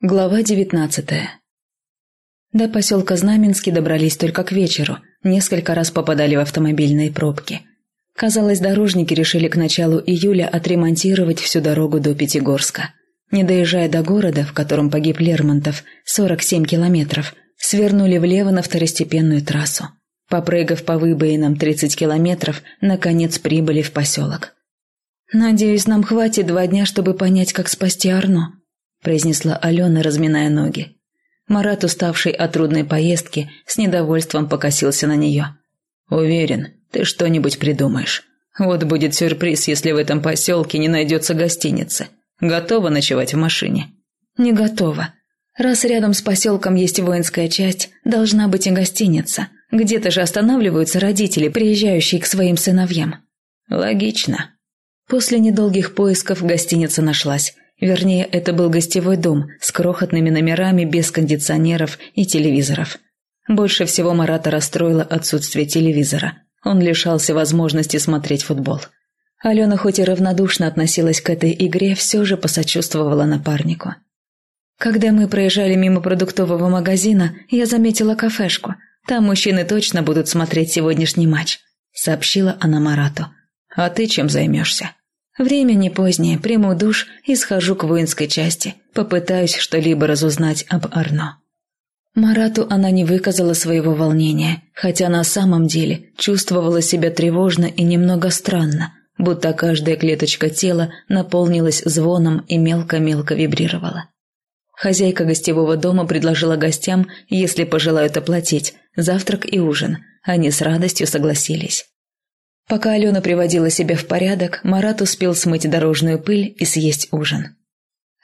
Глава девятнадцатая До поселка Знаменский добрались только к вечеру, несколько раз попадали в автомобильные пробки. Казалось, дорожники решили к началу июля отремонтировать всю дорогу до Пятигорска. Не доезжая до города, в котором погиб Лермонтов, 47 километров, свернули влево на второстепенную трассу. Попрыгав по выбоинам 30 километров, наконец прибыли в поселок. «Надеюсь, нам хватит два дня, чтобы понять, как спасти Арно», произнесла Алена, разминая ноги. Марат, уставший от трудной поездки, с недовольством покосился на нее. «Уверен, ты что-нибудь придумаешь. Вот будет сюрприз, если в этом поселке не найдется гостиницы. Готова ночевать в машине?» «Не готова. Раз рядом с поселком есть воинская часть, должна быть и гостиница. Где-то же останавливаются родители, приезжающие к своим сыновьям». «Логично». После недолгих поисков гостиница нашлась. Вернее, это был гостевой дом с крохотными номерами без кондиционеров и телевизоров. Больше всего Марата расстроило отсутствие телевизора. Он лишался возможности смотреть футбол. Алена хоть и равнодушно относилась к этой игре, все же посочувствовала напарнику. Когда мы проезжали мимо продуктового магазина, я заметила кафешку. Там мужчины точно будут смотреть сегодняшний матч, сообщила она Марату. А ты чем займешься? Время не позднее, приму душ и схожу к воинской части. Попытаюсь что-либо разузнать об Арно. Марату она не выказала своего волнения, хотя на самом деле чувствовала себя тревожно и немного странно, будто каждая клеточка тела наполнилась звоном и мелко-мелко вибрировала. Хозяйка гостевого дома предложила гостям, если пожелают оплатить, завтрак и ужин. Они с радостью согласились. Пока Алена приводила себя в порядок, Марат успел смыть дорожную пыль и съесть ужин.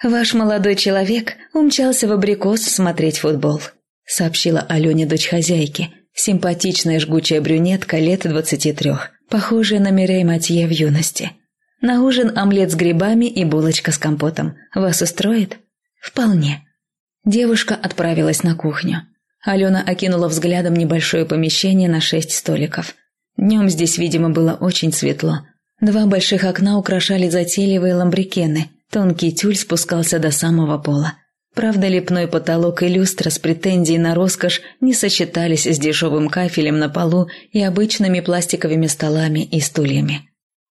«Ваш молодой человек умчался в абрикос смотреть футбол», сообщила Алене дочь хозяйки, симпатичная жгучая брюнетка лет двадцати трех, похожая на Мирей Матье в юности. «На ужин омлет с грибами и булочка с компотом. Вас устроит?» «Вполне». Девушка отправилась на кухню. Алена окинула взглядом небольшое помещение на шесть столиков. Днем здесь, видимо, было очень светло. Два больших окна украшали затейливые ламбрикены, тонкий тюль спускался до самого пола. Правда, лепной потолок и люстра с претензией на роскошь не сочетались с дешевым кафелем на полу и обычными пластиковыми столами и стульями.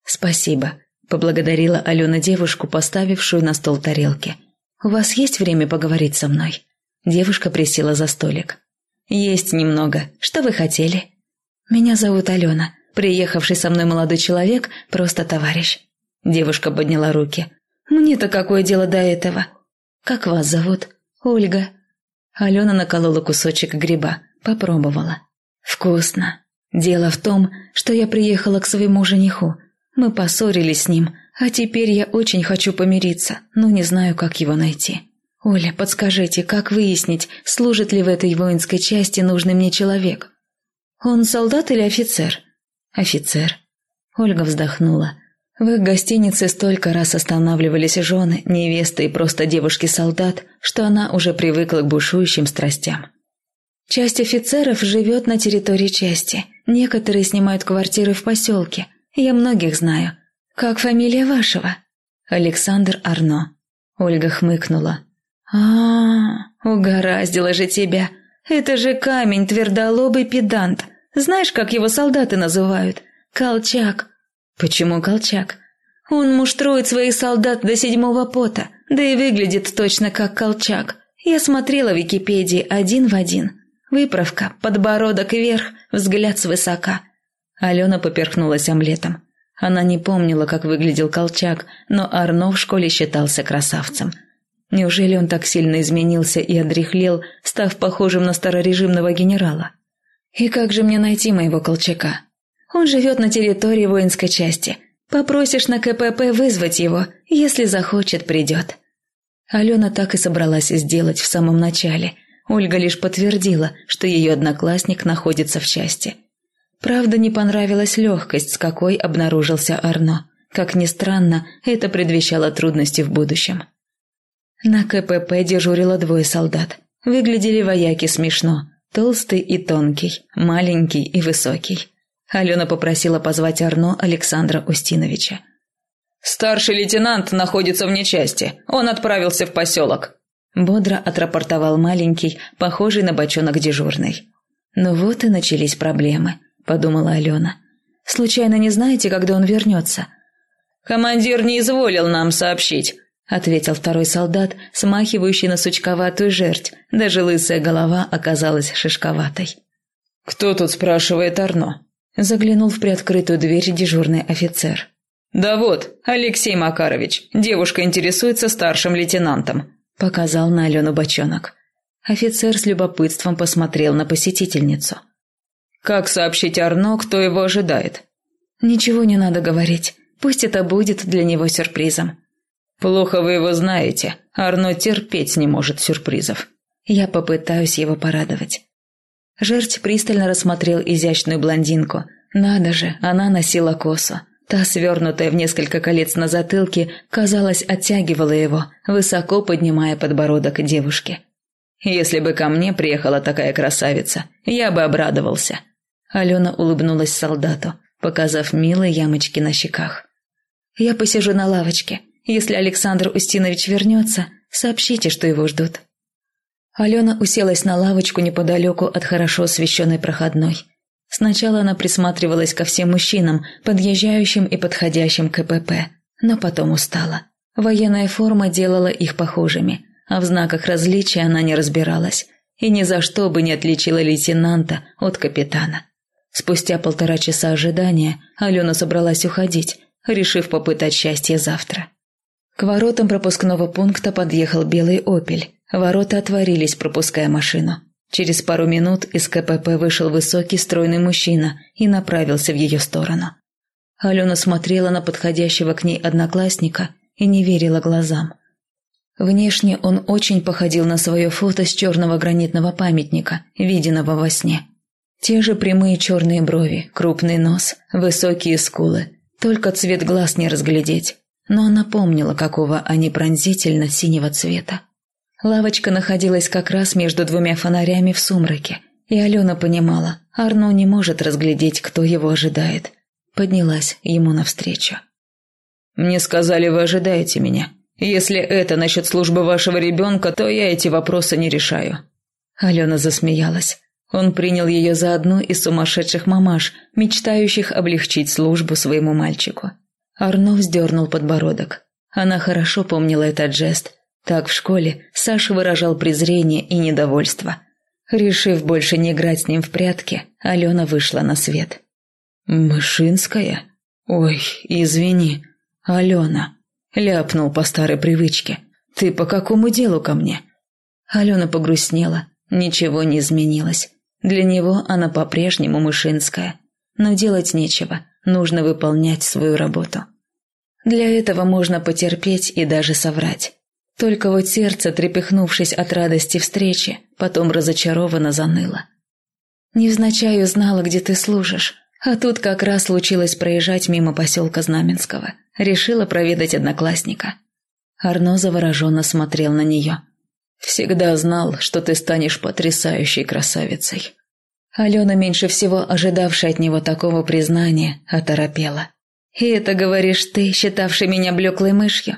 «Спасибо», – поблагодарила Алена девушку, поставившую на стол тарелки. «У вас есть время поговорить со мной?» Девушка присела за столик. «Есть немного. Что вы хотели?» «Меня зовут Алена. Приехавший со мной молодой человек – просто товарищ». Девушка подняла руки. «Мне-то какое дело до этого?» «Как вас зовут?» «Ольга». Алена наколола кусочек гриба, попробовала. «Вкусно. Дело в том, что я приехала к своему жениху. Мы поссорились с ним, а теперь я очень хочу помириться, но не знаю, как его найти. Оля, подскажите, как выяснить, служит ли в этой воинской части нужный мне человек? «Он солдат или офицер?» «Офицер». Ольга вздохнула. В их гостинице столько раз останавливались жены, невесты и просто девушки-солдат, что она уже привыкла к бушующим страстям. Часть офицеров живет на территории части. Некоторые снимают квартиры в поселке. Я многих знаю. Как фамилия вашего? Александр Арно. Ольга хмыкнула. а, -а, -а угораздило же тебя. Это же камень, твердолобый педант. Знаешь, как его солдаты называют? Колчак. Почему Колчак? Он муштрует своих солдат до седьмого пота, да и выглядит точно как Колчак. Я смотрела в Википедии один в один. Выправка, подбородок вверх, взгляд свысока. Алена поперхнулась омлетом. Она не помнила, как выглядел Колчак, но Арно в школе считался красавцем. Неужели он так сильно изменился и одряхлел, став похожим на старорежимного генерала? И как же мне найти моего Колчака? Он живет на территории воинской части. Попросишь на КПП вызвать его, если захочет, придет. Алена так и собралась сделать в самом начале. Ольга лишь подтвердила, что ее одноклассник находится в части. Правда, не понравилась легкость, с какой обнаружился Арно. Как ни странно, это предвещало трудности в будущем. На КПП дежурило двое солдат. Выглядели вояки смешно. Толстый и тонкий, маленький и высокий. Алена попросила позвать Арно Александра Устиновича. «Старший лейтенант находится вне части. Он отправился в поселок». Бодро отрапортовал маленький, похожий на бочонок дежурный. «Ну вот и начались проблемы», – подумала Алена. «Случайно не знаете, когда он вернется?» «Командир не изволил нам сообщить», – ответил второй солдат, смахивающий на сучковатую жерть. Даже лысая голова оказалась шишковатой. «Кто тут спрашивает Арно?» – заглянул в приоткрытую дверь дежурный офицер. «Да вот, Алексей Макарович, девушка интересуется старшим лейтенантом», – показал на Алену бочонок. Офицер с любопытством посмотрел на посетительницу. «Как сообщить Арно, кто его ожидает?» «Ничего не надо говорить. Пусть это будет для него сюрпризом». «Плохо вы его знаете. Арно терпеть не может сюрпризов». «Я попытаюсь его порадовать». Жерть пристально рассмотрел изящную блондинку. Надо же, она носила косу. Та, свернутая в несколько колец на затылке, казалось, оттягивала его, высоко поднимая подбородок девушки. «Если бы ко мне приехала такая красавица, я бы обрадовался». Алена улыбнулась солдату, показав милые ямочки на щеках. «Я посижу на лавочке. Если Александр Устинович вернется, сообщите, что его ждут». Алена уселась на лавочку неподалеку от хорошо освещенной проходной. Сначала она присматривалась ко всем мужчинам, подъезжающим и подходящим к КПП, но потом устала. Военная форма делала их похожими, а в знаках различия она не разбиралась и ни за что бы не отличила лейтенанта от капитана. Спустя полтора часа ожидания Алена собралась уходить, решив попытать счастье завтра. К воротам пропускного пункта подъехал белый «Опель». Ворота отворились, пропуская машину. Через пару минут из КПП вышел высокий стройный мужчина и направился в ее сторону. Алена смотрела на подходящего к ней одноклассника и не верила глазам. Внешне он очень походил на свое фото с черного гранитного памятника, виденного во сне. Те же прямые черные брови, крупный нос, высокие скулы. Только цвет глаз не разглядеть. Но она помнила, какого они пронзительно синего цвета. Лавочка находилась как раз между двумя фонарями в сумраке, и Алена понимала, Арно не может разглядеть, кто его ожидает. Поднялась ему навстречу. «Мне сказали, вы ожидаете меня. Если это насчет службы вашего ребенка, то я эти вопросы не решаю». Алена засмеялась. Он принял ее за одну из сумасшедших мамаш, мечтающих облегчить службу своему мальчику. Арно вздернул подбородок. Она хорошо помнила этот жест – так в школе Саша выражал презрение и недовольство. Решив больше не играть с ним в прятки, Алена вышла на свет. «Мышинская? Ой, извини. Алена!» Ляпнул по старой привычке. «Ты по какому делу ко мне?» Алена погрустнела. Ничего не изменилось. Для него она по-прежнему Мышинская. Но делать нечего. Нужно выполнять свою работу. Для этого можно потерпеть и даже соврать. Только вот сердце, трепехнувшись от радости встречи, потом разочарованно заныло. Невзначай узнала, где ты служишь, а тут как раз случилось проезжать мимо поселка Знаменского. Решила проведать одноклассника. Арно завороженно смотрел на нее. «Всегда знал, что ты станешь потрясающей красавицей». Алена, меньше всего ожидавшая от него такого признания, оторопела. «И это говоришь ты, считавший меня блеклой мышью?»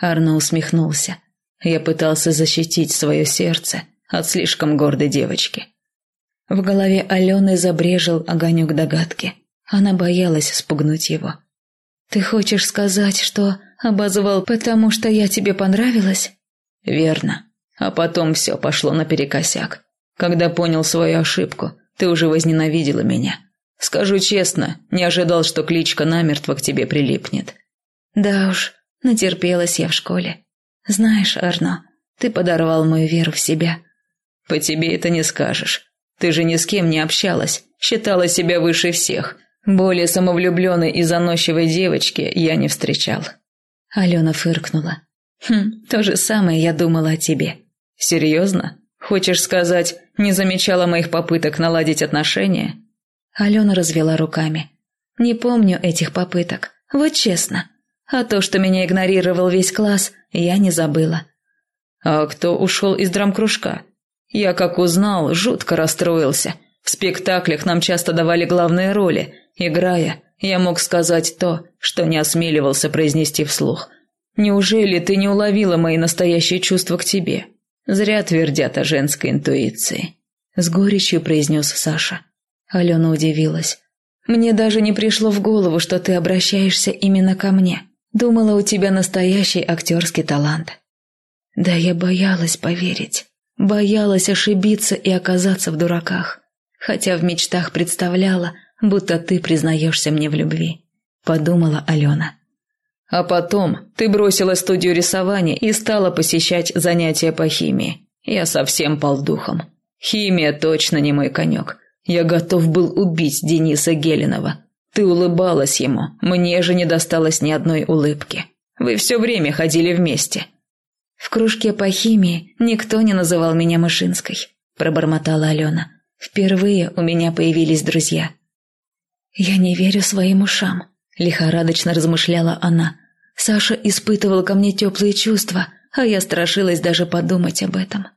Арно усмехнулся. Я пытался защитить свое сердце от слишком гордой девочки. В голове Алены забрежил огонек догадки. Она боялась спугнуть его. «Ты хочешь сказать, что обозвал, потому что я тебе понравилась?» «Верно. А потом все пошло наперекосяк. Когда понял свою ошибку, ты уже возненавидела меня. Скажу честно, не ожидал, что кличка намертво к тебе прилипнет». «Да уж, Натерпелась я в школе. Знаешь, Арно, ты подорвал мою веру в себя. По тебе это не скажешь. Ты же ни с кем не общалась, считала себя выше всех. Более самовлюбленной и заносчивой девочки я не встречал. Алена фыркнула. Хм, то же самое я думала о тебе. Серьезно? Хочешь сказать, не замечала моих попыток наладить отношения? Алена развела руками. Не помню этих попыток. Вот честно. А то, что меня игнорировал весь класс, я не забыла. А кто ушел из драмкружка? Я, как узнал, жутко расстроился. В спектаклях нам часто давали главные роли. Играя, я мог сказать то, что не осмеливался произнести вслух. Неужели ты не уловила мои настоящие чувства к тебе? Зря твердят о женской интуиции. С горечью произнес Саша. Алена удивилась. «Мне даже не пришло в голову, что ты обращаешься именно ко мне. Думала, у тебя настоящий актерский талант». Да я боялась поверить. Боялась ошибиться и оказаться в дураках. Хотя в мечтах представляла, будто ты признаешься мне в любви. Подумала Алена. А потом ты бросила студию рисования и стала посещать занятия по химии. Я совсем пал духом. Химия точно не мой конек. Я готов был убить Дениса Геленова. Ты улыбалась ему, мне же не досталось ни одной улыбки. Вы все время ходили вместе. В кружке по химии никто не называл меня Мышинской, пробормотала Алена. Впервые у меня появились друзья. Я не верю своим ушам, лихорадочно размышляла она. Саша испытывал ко мне теплые чувства, а я страшилась даже подумать об этом.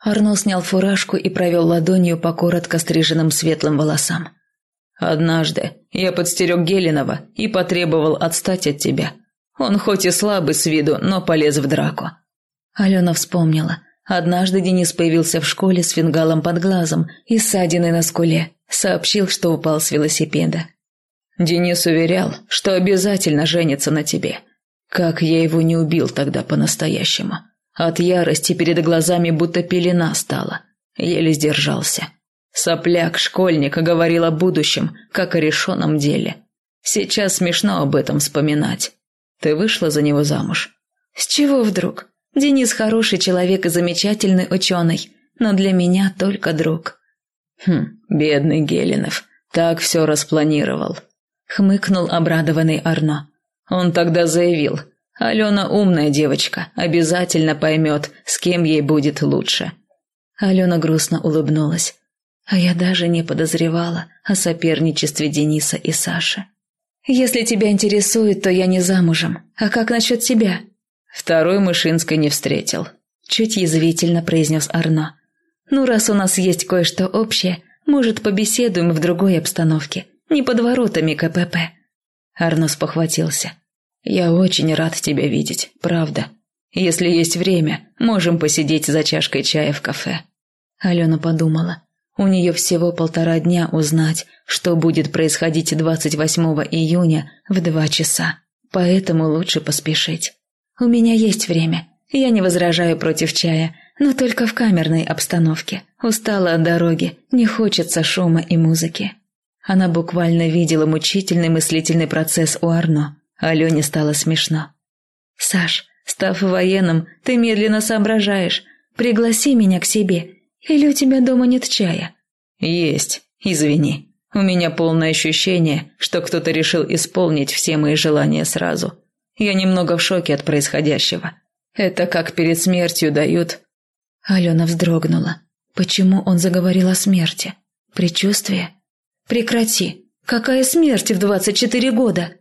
Арно снял фуражку и провел ладонью по коротко стриженным светлым волосам. «Однажды я подстерег Геленова и потребовал отстать от тебя. Он хоть и слабый с виду, но полез в драку». Алена вспомнила. Однажды Денис появился в школе с фингалом под глазом и ссадиной на скуле. Сообщил, что упал с велосипеда. Денис уверял, что обязательно женится на тебе. Как я его не убил тогда по-настоящему. От ярости перед глазами будто пелена стала. Еле сдержался. Сопляк, школьник, говорил о будущем, как о решенном деле. Сейчас смешно об этом вспоминать. Ты вышла за него замуж? С чего вдруг? Денис хороший человек и замечательный ученый, но для меня только друг. Хм, бедный Геленов, так все распланировал. Хмыкнул обрадованный Арно. Он тогда заявил, Алена умная девочка, обязательно поймет, с кем ей будет лучше. Алена грустно улыбнулась. А я даже не подозревала о соперничестве Дениса и Саши. Если тебя интересует, то я не замужем. А как насчет тебя? Второй Мышинской не встретил. Чуть язвительно произнес Арно. Ну, раз у нас есть кое-что общее, может, побеседуем в другой обстановке, не под воротами КПП. Арно спохватился. Я очень рад тебя видеть, правда. Если есть время, можем посидеть за чашкой чая в кафе. Алена подумала. У нее всего полтора дня узнать, что будет происходить 28 июня в два часа. Поэтому лучше поспешить. У меня есть время. Я не возражаю против чая, но только в камерной обстановке. Устала от дороги, не хочется шума и музыки. Она буквально видела мучительный мыслительный процесс у Арно. Алене стало смешно. «Саш, став военным, ты медленно соображаешь. Пригласи меня к себе. Или у тебя дома нет чая?» «Есть. Извини. У меня полное ощущение, что кто-то решил исполнить все мои желания сразу. Я немного в шоке от происходящего. Это как перед смертью дают...» Алена вздрогнула. «Почему он заговорил о смерти? Предчувствие?» «Прекрати! Какая смерть в двадцать четыре года?»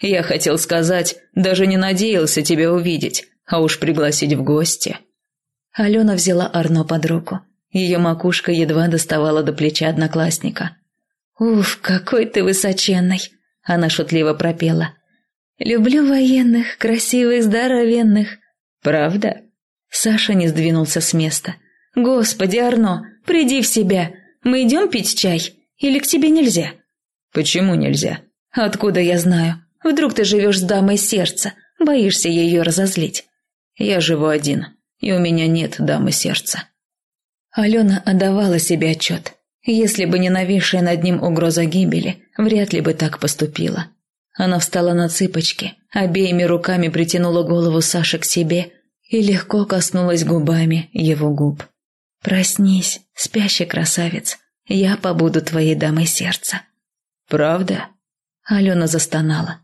Я хотел сказать, даже не надеялся тебя увидеть, а уж пригласить в гости. Алена взяла Арно под руку. Ее макушка едва доставала до плеча одноклассника. «Уф, какой ты высоченный!» Она шутливо пропела. «Люблю военных, красивых, здоровенных». «Правда?» Саша не сдвинулся с места. «Господи, Арно, приди в себя. Мы идем пить чай? Или к тебе нельзя?» «Почему нельзя?» «Откуда я знаю? Вдруг ты живешь с дамой сердца, боишься ее разозлить. Я живу один, и у меня нет дамы сердца. Алена отдавала себе отчет. Если бы не нависшая над ним угроза гибели, вряд ли бы так поступила. Она встала на цыпочки, обеими руками притянула голову Саши к себе и легко коснулась губами его губ. «Проснись, спящий красавец, я побуду твоей дамой сердца». «Правда?» Алена застонала.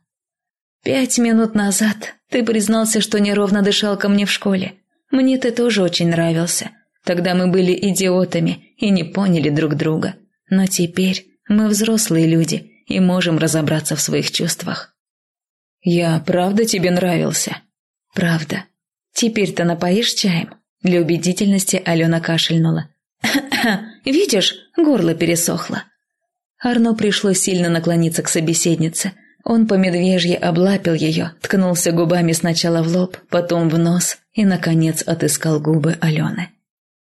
«Пять минут назад ты признался, что неровно дышал ко мне в школе. Мне ты тоже очень нравился. Тогда мы были идиотами и не поняли друг друга. Но теперь мы взрослые люди и можем разобраться в своих чувствах». «Я правда тебе нравился?» «Правда. Теперь-то напоишь чаем?» Для убедительности Алена кашельнула. «Видишь, горло пересохло». Арно пришлось сильно наклониться к собеседнице – он по медвежье облапил ее, ткнулся губами сначала в лоб, потом в нос и, наконец, отыскал губы Алены.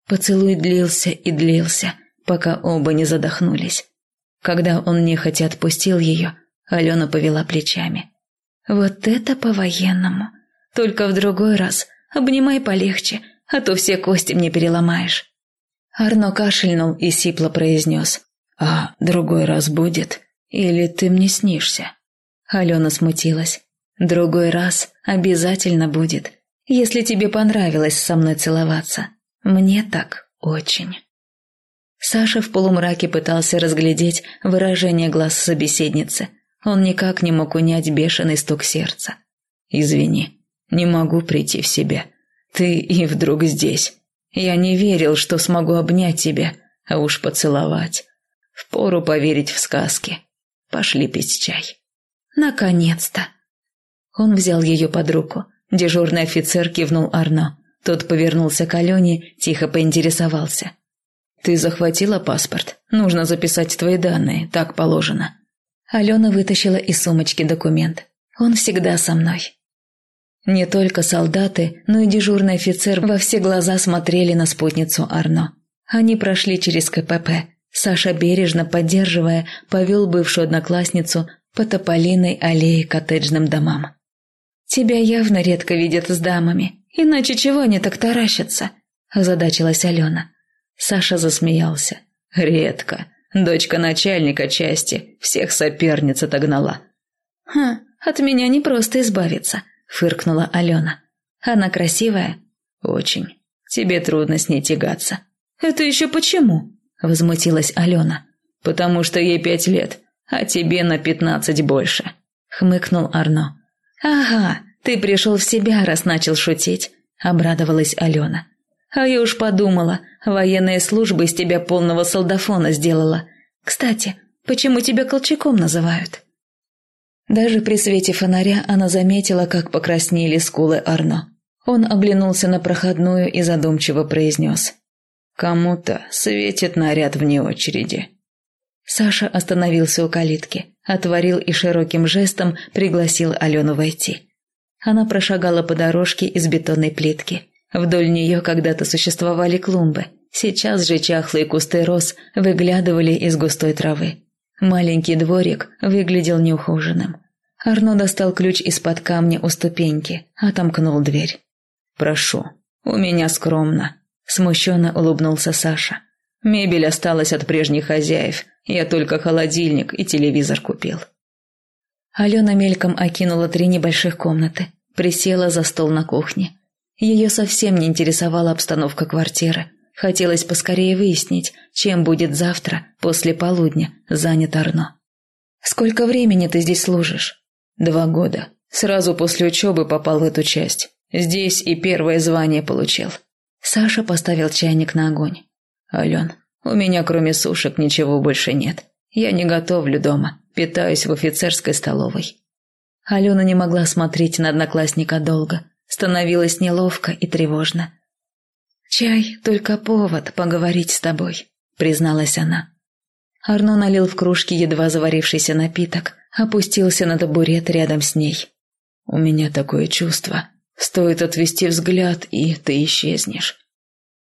Поцелуй длился и длился, пока оба не задохнулись. Когда он нехотя отпустил ее, Алена повела плечами. «Вот это по-военному. Только в другой раз обнимай полегче, а то все кости мне переломаешь». Арно кашельнул и сипло произнес. «А другой раз будет? Или ты мне снишься?» Алена смутилась. «Другой раз обязательно будет, если тебе понравилось со мной целоваться. Мне так очень». Саша в полумраке пытался разглядеть выражение глаз собеседницы. Он никак не мог унять бешеный стук сердца. «Извини, не могу прийти в себя. Ты и вдруг здесь. Я не верил, что смогу обнять тебя, а уж поцеловать. Впору поверить в сказки. Пошли пить чай». «Наконец-то!» Он взял ее под руку. Дежурный офицер кивнул Арно. Тот повернулся к Алене, тихо поинтересовался. «Ты захватила паспорт? Нужно записать твои данные, так положено». Алена вытащила из сумочки документ. «Он всегда со мной». Не только солдаты, но и дежурный офицер во все глаза смотрели на спутницу Арно. Они прошли через КПП. Саша, бережно поддерживая, повел бывшую одноклассницу по тополиной аллее коттеджным домам. «Тебя явно редко видят с дамами, иначе чего они так таращатся?» – озадачилась Алена. Саша засмеялся. «Редко. Дочка начальника части всех соперниц отогнала». «Хм, от меня не просто избавиться», – фыркнула Алена. «Она красивая?» «Очень. Тебе трудно с ней тягаться». «Это еще почему?» – возмутилась Алена. «Потому что ей пять лет, а тебе на пятнадцать больше», – хмыкнул Арно. «Ага, ты пришел в себя, раз начал шутить», – обрадовалась Алена. А я уж подумала, военная служба из тебя полного солдафона сделала. Кстати, почему тебя Колчаком называют?» Даже при свете фонаря она заметила, как покраснели скулы Арно. Он оглянулся на проходную и задумчиво произнес. «Кому-то светит наряд вне очереди». Саша остановился у калитки, отворил и широким жестом пригласил Алену войти. Она прошагала по дорожке из бетонной плитки. Вдоль нее когда-то существовали клумбы. Сейчас же чахлые кусты роз выглядывали из густой травы. Маленький дворик выглядел неухоженным. Арно достал ключ из-под камня у ступеньки, отомкнул дверь. «Прошу, у меня скромно», – смущенно улыбнулся Саша. «Мебель осталась от прежних хозяев, я только холодильник и телевизор купил». Алена мельком окинула три небольших комнаты, присела за стол на кухне. Ее совсем не интересовала обстановка квартиры. Хотелось поскорее выяснить, чем будет завтра, после полудня, занят Арно. «Сколько времени ты здесь служишь?» «Два года. Сразу после учебы попал в эту часть. Здесь и первое звание получил». Саша поставил чайник на огонь. «Ален, у меня кроме сушек ничего больше нет. Я не готовлю дома, питаюсь в офицерской столовой». Алена не могла смотреть на одноклассника долго. Становилось неловко и тревожно. «Чай — только повод поговорить с тобой», — призналась она. Арно налил в кружки едва заварившийся напиток, опустился на табурет рядом с ней. «У меня такое чувство. Стоит отвести взгляд, и ты исчезнешь».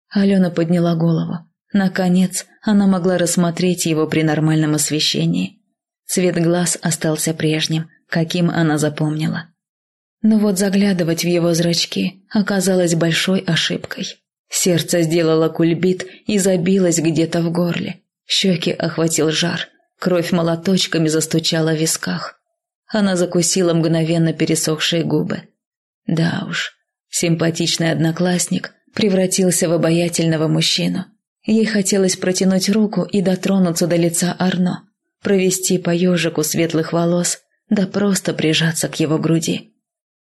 Алена подняла голову. Наконец, она могла рассмотреть его при нормальном освещении. Цвет глаз остался прежним, каким она запомнила. Но вот заглядывать в его зрачки оказалось большой ошибкой. Сердце сделало кульбит и забилось где-то в горле. Щеки охватил жар, кровь молоточками застучала в висках. Она закусила мгновенно пересохшие губы. Да уж, симпатичный одноклассник превратился в обаятельного мужчину. Ей хотелось протянуть руку и дотронуться до лица Арно, провести по ежику светлых волос, да просто прижаться к его груди.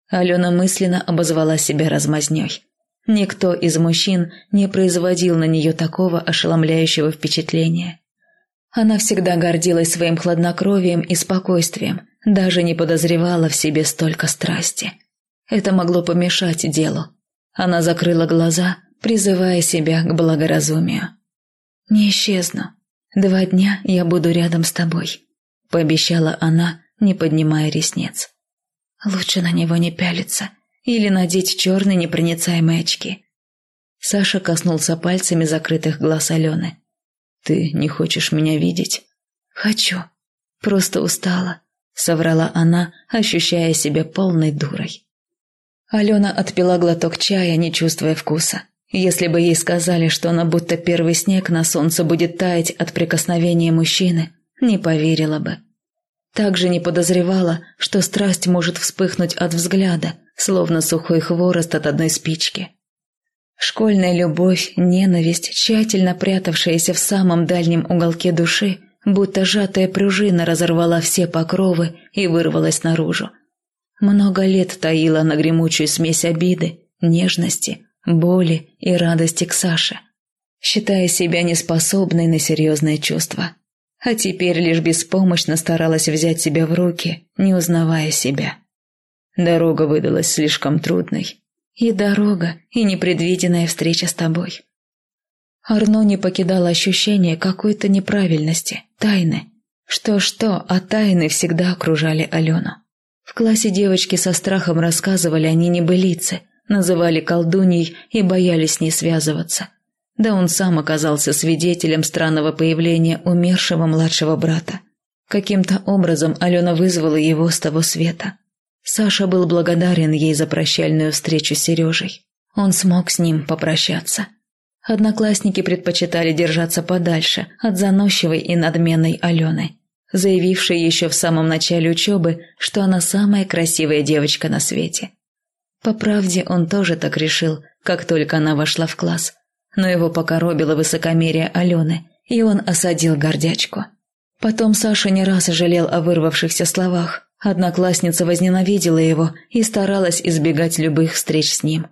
Алена мысленно обозвала себя размазнёй. Никто из мужчин не производил на нее такого ошеломляющего впечатления. Она всегда гордилась своим хладнокровием и спокойствием, даже не подозревала в себе столько страсти. Это могло помешать делу. Она закрыла глаза, призывая себя к благоразумию. «Не исчезну. Два дня я буду рядом с тобой», – пообещала она, не поднимая ресниц. Лучше на него не пялиться. Или надеть черные непроницаемые очки. Саша коснулся пальцами закрытых глаз Алены. «Ты не хочешь меня видеть?» «Хочу. Просто устала», — соврала она, ощущая себя полной дурой. Алена отпила глоток чая, не чувствуя вкуса. Если бы ей сказали, что она будто первый снег на солнце будет таять от прикосновения мужчины, не поверила бы. Также не подозревала, что страсть может вспыхнуть от взгляда, словно сухой хворост от одной спички. Школьная любовь, ненависть, тщательно прятавшаяся в самом дальнем уголке души, будто сжатая пружина разорвала все покровы и вырвалась наружу. Много лет таила на гремучую смесь обиды, нежности, боли и радости к Саше, считая себя неспособной на серьезные чувства. А теперь лишь беспомощно старалась взять себя в руки, не узнавая себя. Дорога выдалась слишком трудной, и дорога, и непредвиденная встреча с тобой. Арно не покидало ощущение какой-то неправильности, тайны. Что-что, а тайны всегда окружали Алену. В классе девочки со страхом рассказывали о ней небылице, называли колдуньей и боялись с ней связываться. Да он сам оказался свидетелем странного появления умершего младшего брата. Каким-то образом Алена вызвала его с того света. Саша был благодарен ей за прощальную встречу с Сережей. Он смог с ним попрощаться. Одноклассники предпочитали держаться подальше от заносчивой и надменной Алены, заявившей еще в самом начале учебы, что она самая красивая девочка на свете. По правде, он тоже так решил, как только она вошла в класс. Но его покоробило высокомерие Алены, и он осадил гордячку. Потом Саша не раз жалел о вырвавшихся словах, Одноклассница возненавидела его и старалась избегать любых встреч с ним.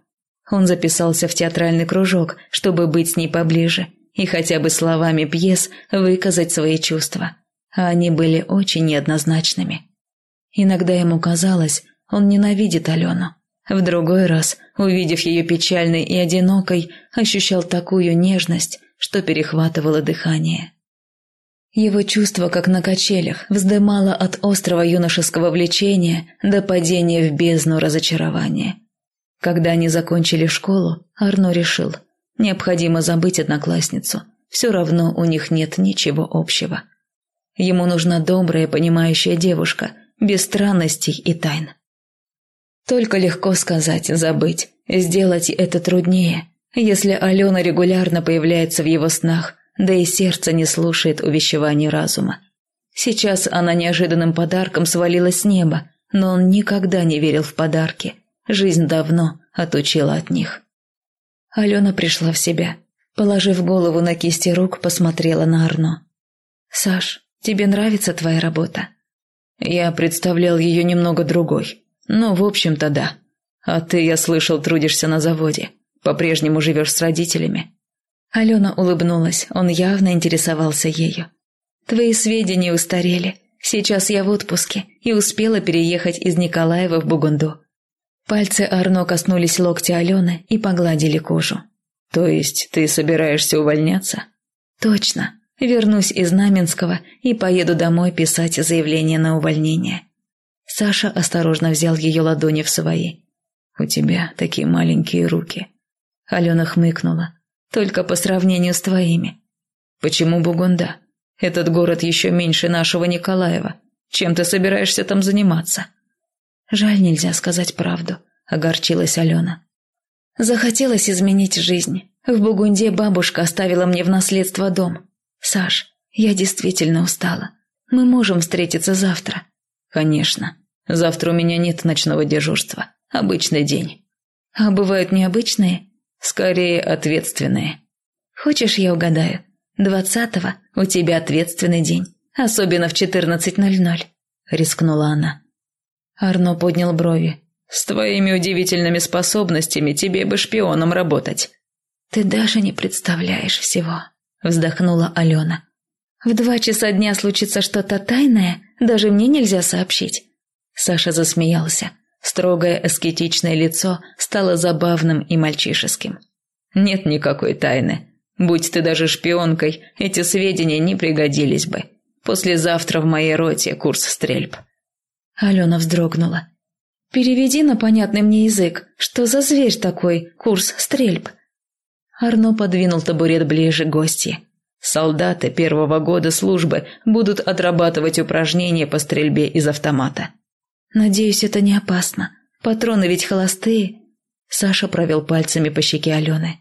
Он записался в театральный кружок, чтобы быть с ней поближе и хотя бы словами пьес выказать свои чувства. А они были очень неоднозначными. Иногда ему казалось, он ненавидит Алену. В другой раз, увидев ее печальной и одинокой, ощущал такую нежность, что перехватывало дыхание. Его чувство, как на качелях, вздымало от острого юношеского влечения до падения в бездну разочарования. Когда они закончили школу, Арно решил, необходимо забыть одноклассницу, все равно у них нет ничего общего. Ему нужна добрая, понимающая девушка, без странностей и тайн. Только легко сказать «забыть», сделать это труднее, если Алена регулярно появляется в его снах – да и сердце не слушает увещеваний разума. Сейчас она неожиданным подарком свалилась с неба, но он никогда не верил в подарки. Жизнь давно отучила от них. Алена пришла в себя. Положив голову на кисти рук, посмотрела на Арно. «Саш, тебе нравится твоя работа?» «Я представлял ее немного другой. Но, в общем-то, да. А ты, я слышал, трудишься на заводе. По-прежнему живешь с родителями?» Алена улыбнулась, он явно интересовался ею. «Твои сведения устарели. Сейчас я в отпуске и успела переехать из Николаева в Бугунду». Пальцы Арно коснулись локтя Алены и погладили кожу. «То есть ты собираешься увольняться?» «Точно. Вернусь из Знаменского и поеду домой писать заявление на увольнение». Саша осторожно взял ее ладони в свои. «У тебя такие маленькие руки». Алена хмыкнула только по сравнению с твоими. Почему Бугунда? Этот город еще меньше нашего Николаева. Чем ты собираешься там заниматься? Жаль, нельзя сказать правду, огорчилась Алена. Захотелось изменить жизнь. В Бугунде бабушка оставила мне в наследство дом. Саш, я действительно устала. Мы можем встретиться завтра. Конечно. Завтра у меня нет ночного дежурства. Обычный день. А бывают необычные? Скорее, ответственные. Хочешь, я угадаю? Двадцатого у тебя ответственный день, особенно в четырнадцать ноль ноль. Рискнула она. Арно поднял брови. С твоими удивительными способностями тебе бы шпионом работать. Ты даже не представляешь всего, вздохнула Алена. В два часа дня случится что-то тайное, даже мне нельзя сообщить. Саша засмеялся. Строгое аскетичное лицо стало забавным и мальчишеским. «Нет никакой тайны. Будь ты даже шпионкой, эти сведения не пригодились бы. Послезавтра в моей роте курс стрельб». Алена вздрогнула. Переведи на понятный мне язык, что за зверь такой, курс стрельб?» Арно подвинул табурет ближе к гостье. Солдаты первого года службы будут отрабатывать упражнения по стрельбе из автомата. «Надеюсь, это не опасно. Патроны ведь холостые». Саша провел пальцами по щеке Алены.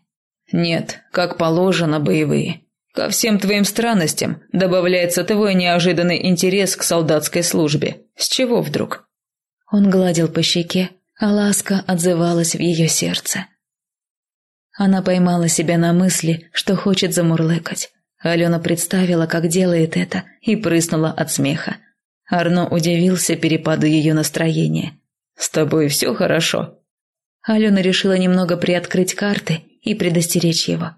«Нет, как положено, боевые. Ко всем твоим странностям добавляется твой неожиданный интерес к солдатской службе. С чего вдруг?» Он гладил по щеке, а ласка отзывалась в ее сердце. Она поймала себя на мысли, что хочет замурлыкать. Алена представила, как делает это, и прыснула от смеха. Арно удивился перепаду ее настроения. «С тобой все хорошо?» Алена решила немного приоткрыть карты и предостеречь его.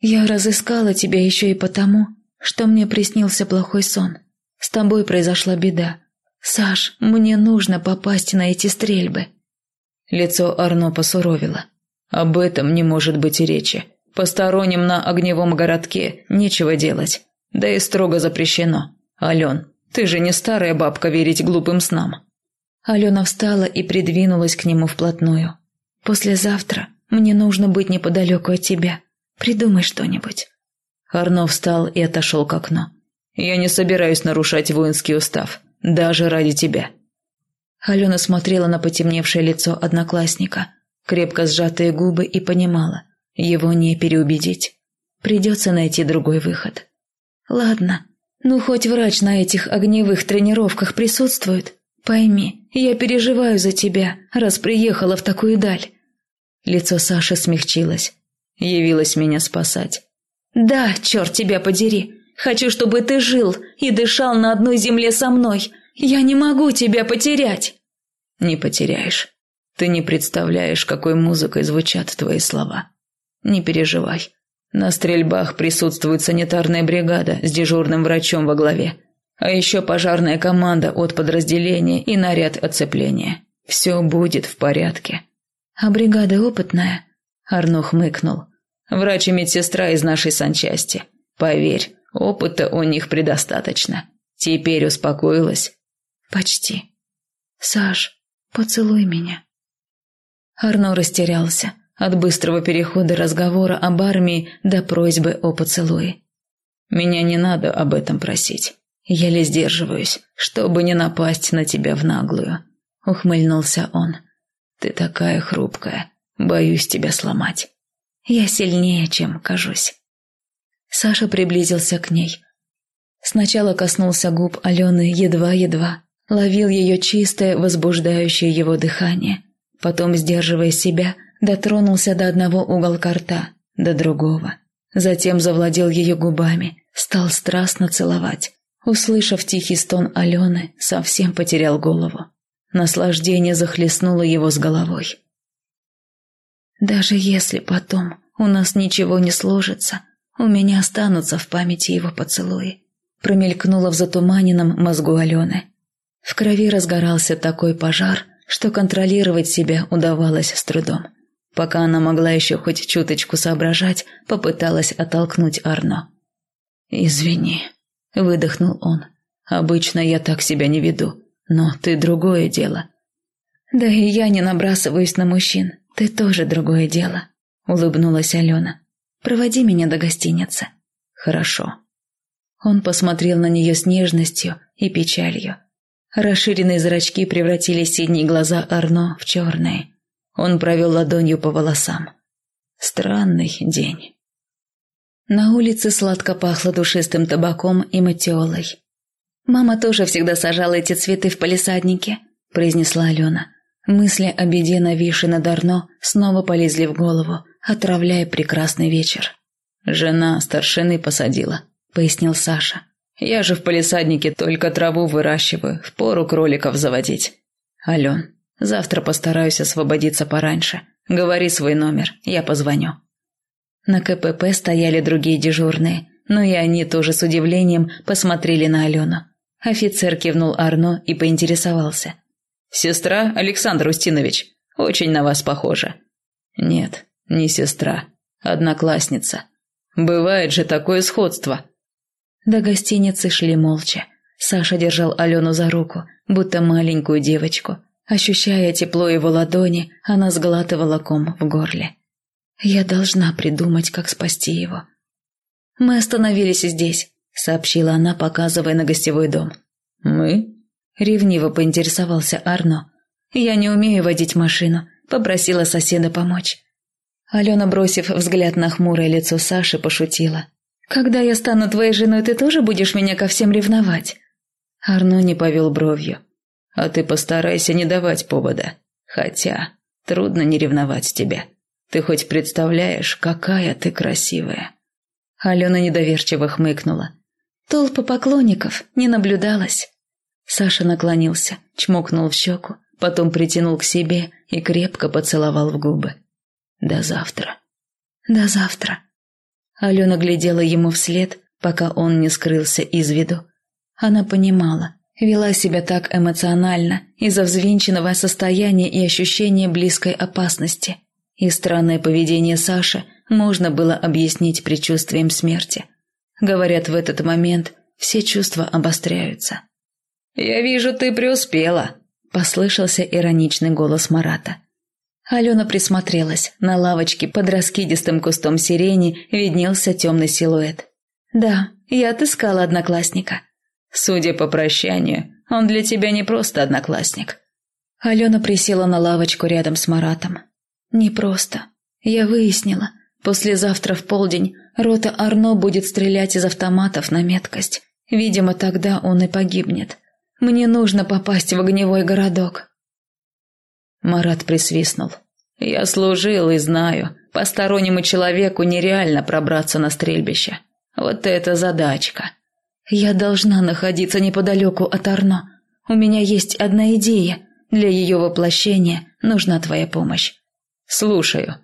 «Я разыскала тебя еще и потому, что мне приснился плохой сон. С тобой произошла беда. Саш, мне нужно попасть на эти стрельбы». Лицо Арно посуровило. «Об этом не может быть и речи. Посторонним на огневом городке нечего делать. Да и строго запрещено. Ален, ты же не старая бабка верить глупым снам». Алена встала и придвинулась к нему вплотную. «Послезавтра мне нужно быть неподалеку от тебя. Придумай что-нибудь». Арно встал и отошел к окну. «Я не собираюсь нарушать воинский устав, даже ради тебя». Алена смотрела на потемневшее лицо одноклассника, крепко сжатые губы и понимала, его не переубедить. Придется найти другой выход. Ладно, ну хоть врач на этих огневых тренировках присутствует. Пойми, я переживаю за тебя, раз приехала в такую даль. Лицо Саши смягчилось. Явилась меня спасать. Да, черт тебя подери. Хочу, чтобы ты жил и дышал на одной земле со мной. Я не могу тебя потерять. Не потеряешь. Ты не представляешь, какой музыкой звучат твои слова. Не переживай. На стрельбах присутствует санитарная бригада с дежурным врачом во главе. А еще пожарная команда от подразделения и наряд оцепления. Все будет в порядке. А бригада опытная? Арно хмыкнул. Врач и медсестра из нашей санчасти. Поверь, опыта у них предостаточно. Теперь успокоилась? Почти. Саш, поцелуй меня. Арно растерялся от быстрого перехода разговора об армии до просьбы о поцелуе. «Меня не надо об этом просить. Еле сдерживаюсь, чтобы не напасть на тебя в наглую», — ухмыльнулся он. «Ты такая хрупкая, боюсь тебя сломать. Я сильнее, чем кажусь». Саша приблизился к ней. Сначала коснулся губ Алены едва-едва, ловил ее чистое, возбуждающее его дыхание. Потом, сдерживая себя, Дотронулся до одного уголка рта, до другого. Затем завладел ее губами, стал страстно целовать. Услышав тихий стон Алены, совсем потерял голову. Наслаждение захлестнуло его с головой. «Даже если потом у нас ничего не сложится, у меня останутся в памяти его поцелуи», промелькнуло в затуманенном мозгу Алены. В крови разгорался такой пожар, что контролировать себя удавалось с трудом. Пока она могла еще хоть чуточку соображать, попыталась оттолкнуть Арно. «Извини», — выдохнул он. «Обычно я так себя не веду, но ты другое дело». «Да и я не набрасываюсь на мужчин, ты тоже другое дело», — улыбнулась Алена. «Проводи меня до гостиницы». «Хорошо». Он посмотрел на нее с нежностью и печалью. Расширенные зрачки превратили синие глаза Арно в черные. Он провел ладонью по волосам. Странный день. На улице сладко пахло душистым табаком и матиолой. «Мама тоже всегда сажала эти цветы в палисаднике», – произнесла Алена. Мысли о беде, нависшей над Арно, снова полезли в голову, отравляя прекрасный вечер. «Жена старшины посадила», – пояснил Саша. «Я же в палисаднике только траву выращиваю, в пору кроликов заводить». «Ален, Завтра постараюсь освободиться пораньше. Говори свой номер, я позвоню». На КПП стояли другие дежурные, но и они тоже с удивлением посмотрели на Алену. Офицер кивнул Арно и поинтересовался. «Сестра, Александр Устинович, очень на вас похожа». «Нет, не сестра, одноклассница. Бывает же такое сходство». До гостиницы шли молча. Саша держал Алену за руку, будто маленькую девочку – Ощущая тепло его ладони, она сглатывала ком в горле. Я должна придумать, как спасти его. «Мы остановились здесь», — сообщила она, показывая на гостевой дом. «Мы?» — ревниво поинтересовался Арно. «Я не умею водить машину», — попросила соседа помочь. Алена, бросив взгляд на хмурое лицо Саши, пошутила. «Когда я стану твоей женой, ты тоже будешь меня ко всем ревновать?» Арно не повел бровью. «А ты постарайся не давать повода. Хотя, трудно не ревновать тебя. Ты хоть представляешь, какая ты красивая?» Алена недоверчиво хмыкнула. Толпа поклонников не наблюдалось. Саша наклонился, чмокнул в щеку, потом притянул к себе и крепко поцеловал в губы. «До завтра». «До завтра». Алена глядела ему вслед, пока он не скрылся из виду. Она понимала, вела себя так эмоционально из-за взвинченного состояния и ощущения близкой опасности. И странное поведение Саши можно было объяснить предчувствием смерти. Говорят, в этот момент все чувства обостряются. «Я вижу, ты преуспела», – послышался ироничный голос Марата. Алена присмотрелась. На лавочке под раскидистым кустом сирени виднелся темный силуэт. «Да, я отыскала одноклассника». «Судя по прощанию, он для тебя не просто одноклассник». Алена присела на лавочку рядом с Маратом. «Не просто. Я выяснила. Послезавтра в полдень рота Арно будет стрелять из автоматов на меткость. Видимо, тогда он и погибнет. Мне нужно попасть в огневой городок. Марат присвистнул. Я служил и знаю, постороннему человеку нереально пробраться на стрельбище. Вот это задачка. Я должна находиться неподалеку от Арно. У меня есть одна идея. Для ее воплощения нужна твоя помощь. Слушаю.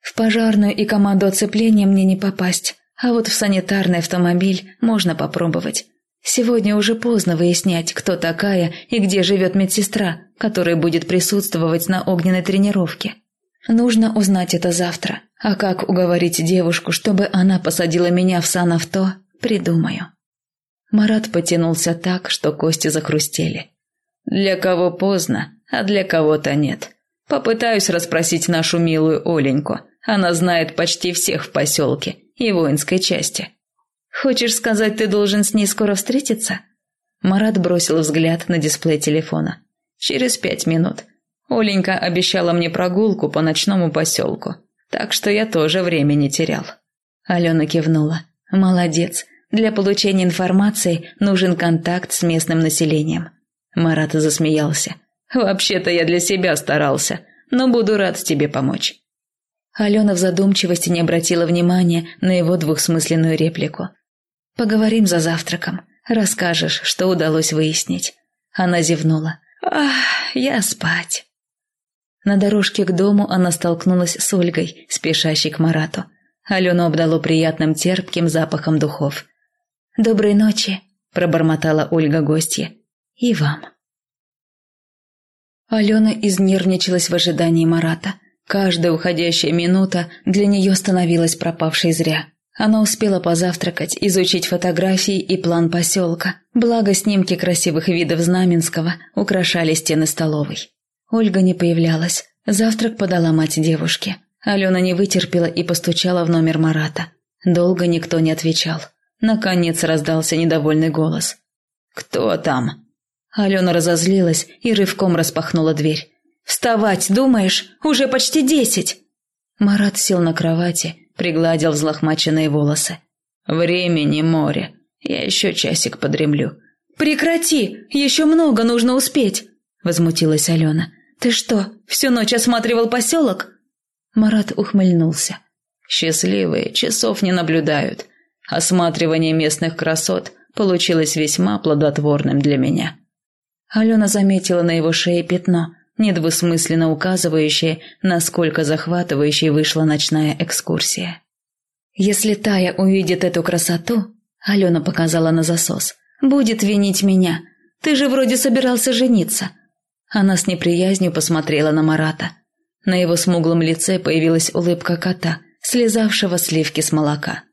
В пожарную и команду оцепления мне не попасть, а вот в санитарный автомобиль можно попробовать. Сегодня уже поздно выяснять, кто такая и где живет медсестра, которая будет присутствовать на огненной тренировке. Нужно узнать это завтра. А как уговорить девушку, чтобы она посадила меня в санавто, придумаю. Марат потянулся так, что кости захрустели. «Для кого поздно, а для кого-то нет. Попытаюсь расспросить нашу милую Оленьку. Она знает почти всех в поселке и воинской части. Хочешь сказать, ты должен с ней скоро встретиться? Марат бросил взгляд на дисплей телефона. Через пять минут. Оленька обещала мне прогулку по ночному поселку, так что я тоже времени терял. Алена кивнула. Молодец. Для получения информации нужен контакт с местным населением. Марат засмеялся. Вообще-то я для себя старался, но буду рад тебе помочь. Алена в задумчивости не обратила внимания на его двухсмысленную реплику. «Поговорим за завтраком. Расскажешь, что удалось выяснить». Она зевнула. «Ах, я спать». На дорожке к дому она столкнулась с Ольгой, спешащей к Марату. Алену обдало приятным терпким запахом духов. «Доброй ночи», – пробормотала Ольга гостье. «И вам». Алена изнервничалась в ожидании Марата. Каждая уходящая минута для нее становилась пропавшей зря. Она успела позавтракать, изучить фотографии и план поселка, благо снимки красивых видов Знаменского украшали стены столовой. Ольга не появлялась. Завтрак подала мать девушки. Алена не вытерпела и постучала в номер Марата. Долго никто не отвечал. Наконец раздался недовольный голос. «Кто там?» Алена разозлилась и рывком распахнула дверь. «Вставать, думаешь? Уже почти десять!» Марат сел на кровати, пригладил взлохмаченные волосы. «Времени море. Я еще часик подремлю». «Прекрати! Еще много нужно успеть!» Возмутилась Алена. «Ты что, всю ночь осматривал поселок?» Марат ухмыльнулся. «Счастливые часов не наблюдают. Осматривание местных красот получилось весьма плодотворным для меня». Алена заметила на его шее пятно – недвусмысленно указывающее, насколько захватывающей вышла ночная экскурсия. «Если Тая увидит эту красоту», — Алена показала на засос, — «будет винить меня. Ты же вроде собирался жениться». Она с неприязнью посмотрела на Марата. На его смуглом лице появилась улыбка кота, слезавшего сливки с молока.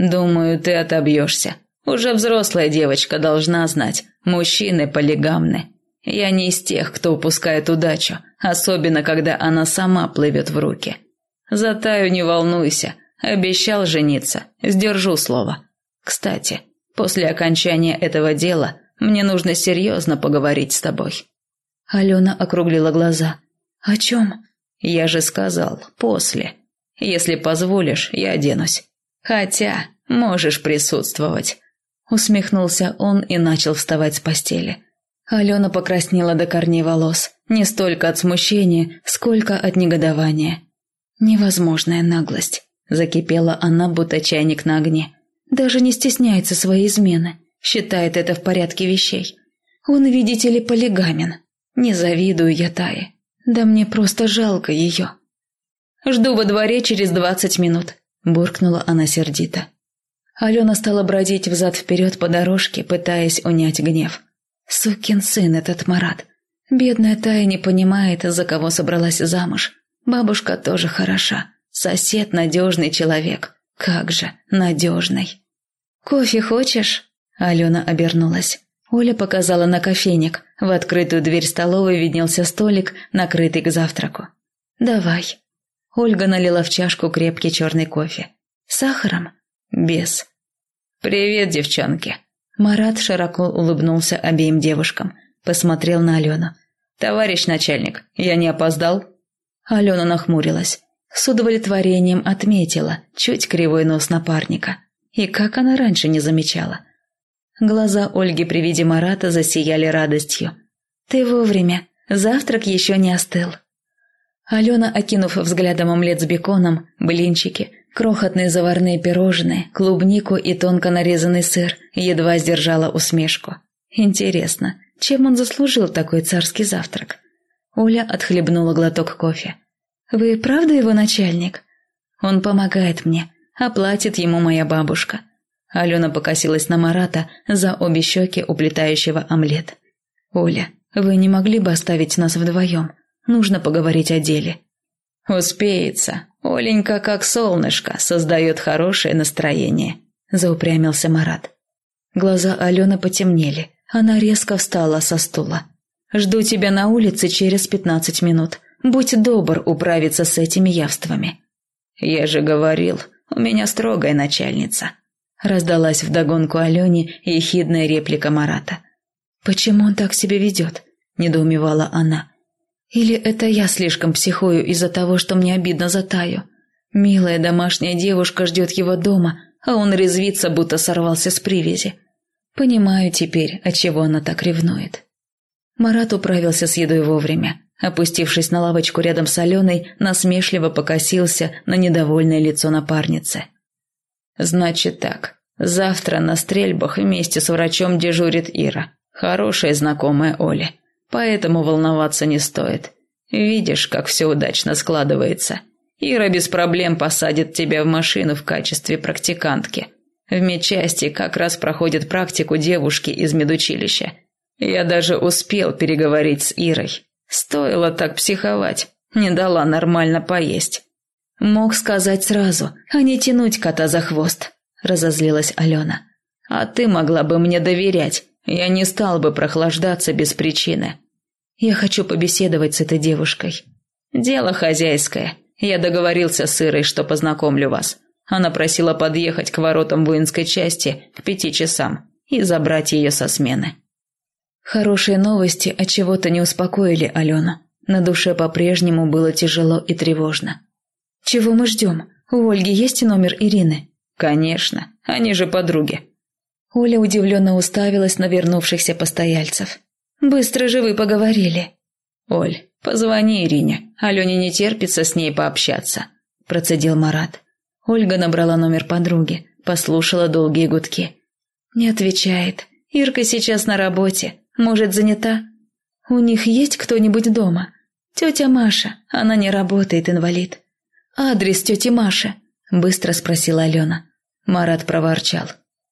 «Думаю, ты отобьешься. Уже взрослая девочка должна знать, мужчины полигамны. Я не из тех, кто упускает удачу, особенно когда она сама плывет в руки. За Таю не волнуйся, обещал жениться, сдержу слово. Кстати, после окончания этого дела мне нужно серьезно поговорить с тобой». Алена округлила глаза. «О чем?» «Я же сказал, после. Если позволишь, я оденусь. Хотя, можешь присутствовать». Усмехнулся он и начал вставать с постели. Алена покраснела до корней волос, не столько от смущения, сколько от негодования. Невозможная наглость. Закипела она, будто чайник на огне. Даже не стесняется своей измены. Считает это в порядке вещей. Он, видите ли, полигамен. Не завидую я Тае. Да мне просто жалко ее. «Жду во дворе через двадцать минут», – буркнула она сердито. Алена стала бродить взад-вперед по дорожке, пытаясь унять гнев. Сукин сын этот Марат. Бедная Тая не понимает, за кого собралась замуж. Бабушка тоже хороша. Сосед надежный человек. Как же надежный. «Кофе хочешь?» Алена обернулась. Оля показала на кофейник. В открытую дверь столовой виднелся столик, накрытый к завтраку. «Давай». Ольга налила в чашку крепкий черный кофе. «Сахаром?» «Без». «Привет, девчонки». Марат широко улыбнулся обеим девушкам. Посмотрел на Алену. «Товарищ начальник, я не опоздал?» Алена нахмурилась. С удовлетворением отметила чуть кривой нос напарника. И как она раньше не замечала. Глаза Ольги при виде Марата засияли радостью. «Ты вовремя. Завтрак еще не остыл». Алена, окинув взглядом омлет с беконом, блинчики, крохотные заварные пирожные, клубнику и тонко нарезанный сыр, едва сдержала усмешку. Интересно, чем он заслужил такой царский завтрак? Оля отхлебнула глоток кофе. «Вы правда его начальник?» «Он помогает мне, оплатит ему моя бабушка». Алена покосилась на Марата за обе щеки уплетающего омлет. «Оля, вы не могли бы оставить нас вдвоем? Нужно поговорить о деле». «Успеется. Оленька, как солнышко, создает хорошее настроение», – заупрямился Марат. Глаза Алены потемнели. Она резко встала со стула. «Жду тебя на улице через пятнадцать минут. Будь добр управиться с этими явствами». «Я же говорил, у меня строгая начальница», – раздалась вдогонку Алене ехидная реплика Марата. «Почему он так себя ведет?» – недоумевала она. Или это я слишком психую из-за того, что мне обидно за Таю? Милая домашняя девушка ждет его дома, а он резвится, будто сорвался с привязи. Понимаю теперь, отчего она так ревнует. Марат управился с едой вовремя. Опустившись на лавочку рядом с Аленой, насмешливо покосился на недовольное лицо напарницы. «Значит так, завтра на стрельбах вместе с врачом дежурит Ира, хорошая знакомая Оли поэтому волноваться не стоит. Видишь, как все удачно складывается. Ира без проблем посадит тебя в машину в качестве практикантки. В медчасти как раз проходит практику девушки из медучилища. Я даже успел переговорить с Ирой. Стоило так психовать, не дала нормально поесть. Мог сказать сразу, а не тянуть кота за хвост, разозлилась Алена. А ты могла бы мне доверять, я не стал бы прохлаждаться без причины. Я хочу побеседовать с этой девушкой. Дело хозяйское. Я договорился с Ирой, что познакомлю вас. Она просила подъехать к воротам воинской части к пяти часам и забрать ее со смены. Хорошие новости от чего-то не успокоили Алену. На душе по-прежнему было тяжело и тревожно. Чего мы ждем? У Ольги есть номер Ирины? Конечно, они же подруги. Оля удивленно уставилась на вернувшихся постояльцев. «Быстро же вы поговорили». «Оль, позвони Ирине. Алене не терпится с ней пообщаться», – процедил Марат. Ольга набрала номер подруги, послушала долгие гудки. «Не отвечает. Ирка сейчас на работе. Может, занята? У них есть кто-нибудь дома? Тетя Маша. Она не работает, инвалид. Адрес тети Маши?» – быстро спросила Алена. Марат проворчал.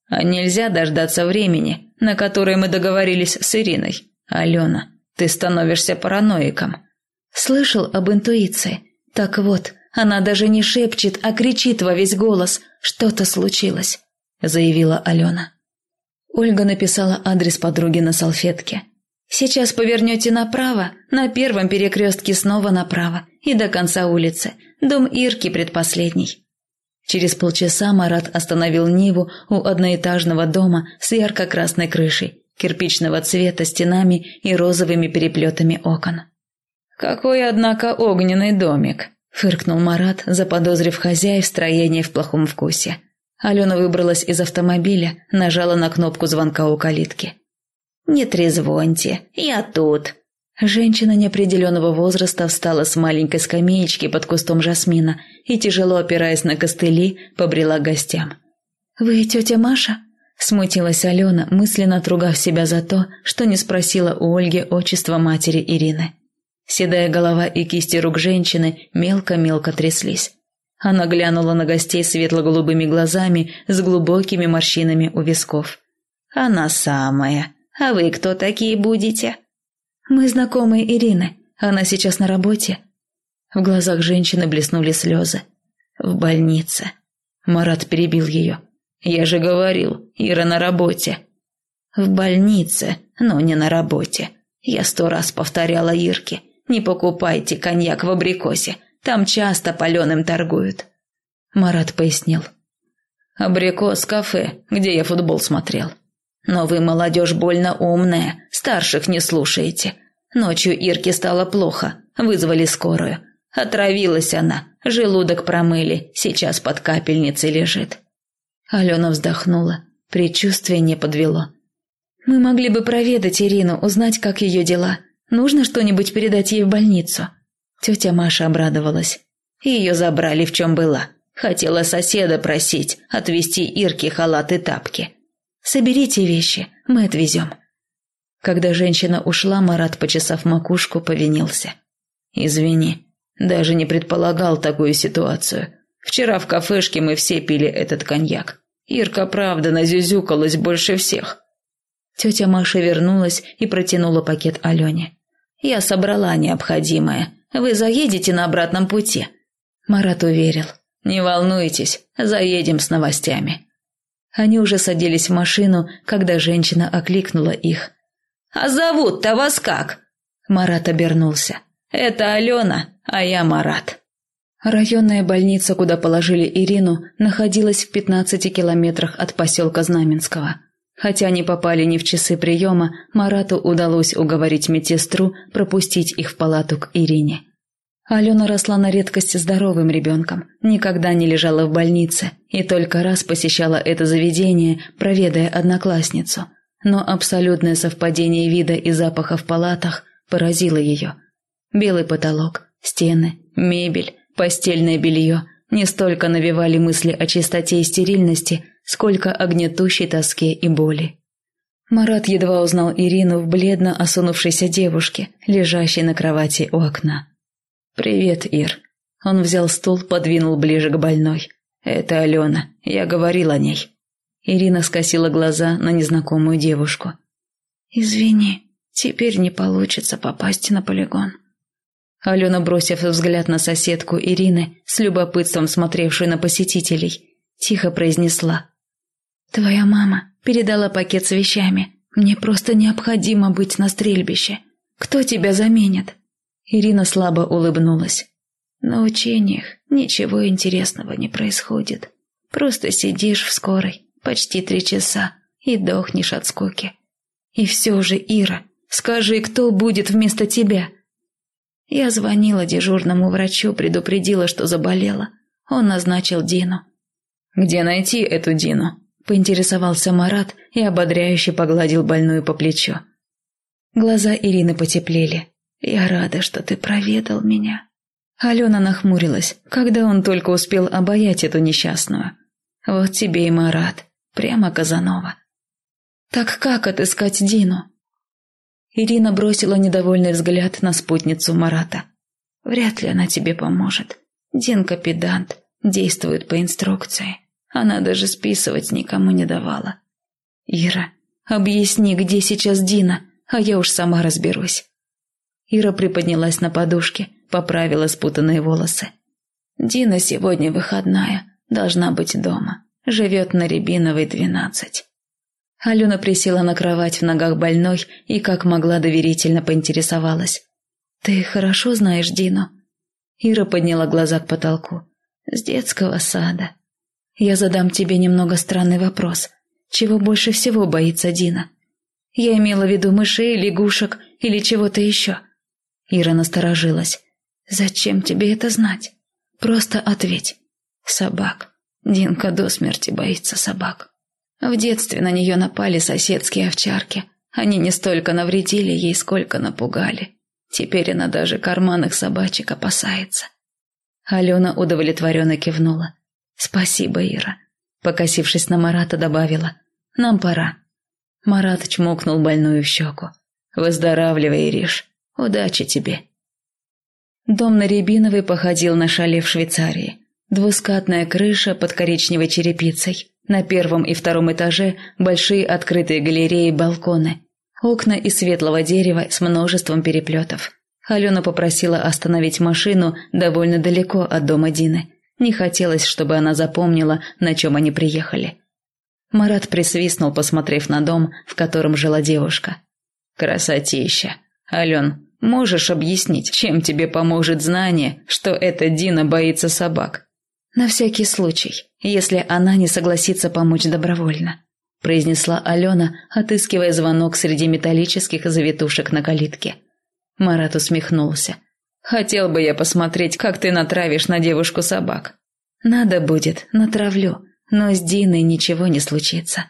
А нельзя дождаться времени, на которое мы договорились с Ириной. Алена, ты становишься параноиком. Слышал об интуиции? Так вот, она даже не шепчет, а кричит во весь голос. Что-то случилось, заявила Алена. Ольга написала адрес подруги на салфетке. Сейчас повернете направо, на первом перекрестке снова направо и до конца улицы. Дом Ирки предпоследний. Через полчаса Марат остановил Ниву у одноэтажного дома с ярко-красной крышей, кирпичного цвета стенами и розовыми переплетами окон. «Какой, однако, огненный домик!» – фыркнул Марат, заподозрив хозяев строения в плохом вкусе. Алена выбралась из автомобиля, нажала на кнопку звонка у калитки. «Не трезвоньте, я тут». Женщина неопределенного возраста встала с маленькой скамеечки под кустом жасмина и, тяжело опираясь на костыли, побрела гостям. «Вы тетя Маша?» – смутилась Алена, мысленно отругав себя за то, что не спросила у Ольги отчества матери Ирины. Седая голова и кисти рук женщины мелко-мелко тряслись. Она глянула на гостей светло-голубыми глазами с глубокими морщинами у висков. «Она самая», «А вы кто такие будете?» «Мы знакомые Ирины. Она сейчас на работе». В глазах женщины блеснули слезы. «В больнице». Марат перебил ее. «Я же говорил, Ира на работе». «В больнице, но не на работе. Я сто раз повторяла Ирке. Не покупайте коньяк в абрикосе. Там часто паленым торгуют». Марат пояснил. «Абрикос кафе, где я футбол смотрел. Но вы, молодежь, больно умная, старших не слушаете. Ночью Ирке стало плохо, вызвали скорую. Отравилась она, желудок промыли, сейчас под капельницей лежит. Алена вздохнула, предчувствие не подвело. «Мы могли бы проведать Ирину, узнать, как ее дела. Нужно что-нибудь передать ей в больницу?» Тетя Маша обрадовалась. Ее забрали в чем была. Хотела соседа просить, отвезти Ирке халат и тапки. Соберите вещи, мы отвезем». Когда женщина ушла, Марат, почесав макушку, повинился. «Извини, даже не предполагал такую ситуацию. Вчера в кафешке мы все пили этот коньяк. Ирка, правда, назюзюкалась больше всех». Тетя Маша вернулась и протянула пакет Алене. «Я собрала необходимое. Вы заедете на обратном пути?» Марат уверил. «Не волнуйтесь, заедем с новостями». Они уже садились в машину, когда женщина окликнула их. «А зовут-то вас как?» Марат обернулся. «Это Алена, а я Марат». Районная больница, куда положили Ирину, находилась в 15 километрах от поселка Знаменского. Хотя они попали не в часы приема, Марату удалось уговорить медсестру пропустить их в палату к Ирине. Алена росла на редкость здоровым ребенком, никогда не лежала в больнице и только раз посещала это заведение, проведая одноклассницу. Но абсолютное совпадение вида и запаха в палатах поразило ее. Белый потолок, стены, мебель, постельное белье не столько навевали мысли о чистоте и стерильности, сколько о гнетущей тоске и боли. Марат едва узнал Ирину в бледно осунувшейся девушке, лежащей на кровати у окна. «Привет, Ир». Он взял стул, подвинул ближе к больной. «Это Алена. Я говорил о ней». Ирина скосила глаза на незнакомую девушку. «Извини, теперь не получится попасть на полигон». Алена, бросив взгляд на соседку Ирины, с любопытством смотревшую на посетителей, тихо произнесла. «Твоя мама передала пакет с вещами. Мне просто необходимо быть на стрельбище. Кто тебя заменит?» Ирина слабо улыбнулась. На учениях ничего интересного не происходит. Просто сидишь в скорой почти три часа и дохнешь от скуки. И все же, Ира, скажи, кто будет вместо тебя? Я звонила дежурному врачу, предупредила, что заболела. Он назначил Дину. «Где найти эту Дину?» – поинтересовался Марат и ободряюще погладил больную по плечу. Глаза Ирины потеплели. «Я рада, что ты проведал меня». Алена нахмурилась, когда он только успел обаять эту несчастную. «Вот тебе и Марат, прямо Казанова». «Так как отыскать Дину?» Ирина бросила недовольный взгляд на спутницу Марата. «Вряд ли она тебе поможет. Динка педант, действует по инструкции. Она даже списывать никому не давала». «Ира, объясни, где сейчас Дина, а я уж сама разберусь». Ира приподнялась на подушке, поправила спутанные волосы. «Дина сегодня выходная, должна быть дома. Живет на Рябиновой, двенадцать». Алена присела на кровать в ногах больной и как могла доверительно поинтересовалась. «Ты хорошо знаешь Дину?» Ира подняла глаза к потолку. «С детского сада. Я задам тебе немного странный вопрос. Чего больше всего боится Дина? Я имела в виду мышей, лягушек или чего-то еще?» Ира насторожилась. «Зачем тебе это знать? Просто ответь. Собак. Динка до смерти боится собак. В детстве на нее напали соседские овчарки. Они не столько навредили ей, сколько напугали. Теперь она даже карманных собачек опасается. Алена удовлетворенно кивнула. «Спасибо, Ира». Покосившись на Марата, добавила. «Нам пора». Марат чмокнул больную в щеку. «Выздоравливай, Ириш. Удачи тебе». Дом на Рябиновой походил на шале в Швейцарии. Двускатная крыша под коричневой черепицей. На первом и втором этаже большие открытые галереи и балконы. Окна из светлого дерева с множеством переплетов. Алена попросила остановить машину довольно далеко от дома Дины. Не хотелось, чтобы она запомнила, на чем они приехали. Марат присвистнул, посмотрев на дом, в котором жила девушка. «Красотища! Ален, можешь объяснить, чем тебе поможет знание, что эта Дина боится собак?» «На всякий случай, если она не согласится помочь добровольно», произнесла Алена, отыскивая звонок среди металлических завитушек на калитке. Марат усмехнулся. «Хотел бы я посмотреть, как ты натравишь на девушку собак». «Надо будет, натравлю, но с Диной ничего не случится».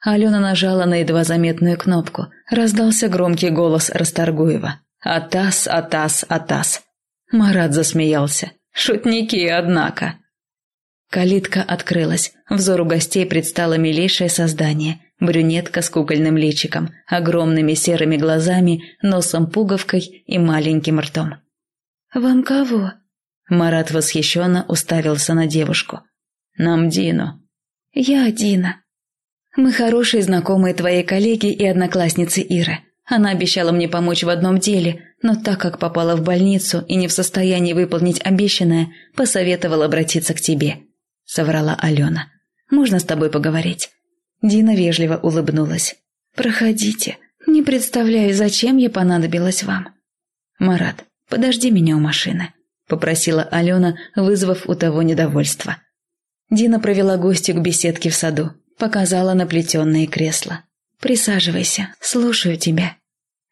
Алена нажала на едва заметную кнопку. Раздался громкий голос Расторгуева. «Атас, Атас, Атас». Марат засмеялся. «Шутники, однако». Калитка открылась. Взору гостей предстало милейшее создание. Брюнетка с кукольным личиком, огромными серыми глазами, носом-пуговкой и маленьким ртом. «Вам кого?» Марат восхищенно уставился на девушку. «Нам Дину». «Я Дина». «Мы хорошие знакомые твоей коллеги и одноклассницы Иры. Она обещала мне помочь в одном деле, но так как попала в больницу и не в состоянии выполнить обещанное, посоветовала обратиться к тебе соврала Алена. «Можно с тобой поговорить?» Дина вежливо улыбнулась. «Проходите. Не представляю, зачем я понадобилась вам». «Марат, подожди меня у машины», – попросила Алена, вызвав у того недовольство. Дина провела гостю к беседке в саду, показала на плетеные кресла. «Присаживайся, слушаю тебя».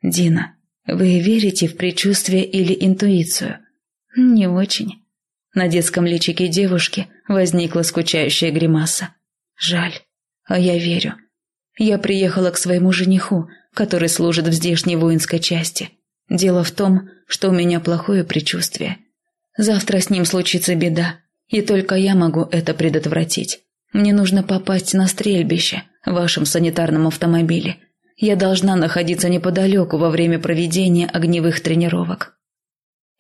«Дина, вы верите в предчувствие или интуицию?» «Не очень. На детском личике девушки возникла скучающая гримаса. Жаль, а я верю. Я приехала к своему жениху, который служит в здешней воинской части. Дело в том, что у меня плохое предчувствие. Завтра с ним случится беда, и только я могу это предотвратить. Мне нужно попасть на стрельбище вашем санитарном автомобиле. Я должна находиться неподалеку во время проведения огневых тренировок.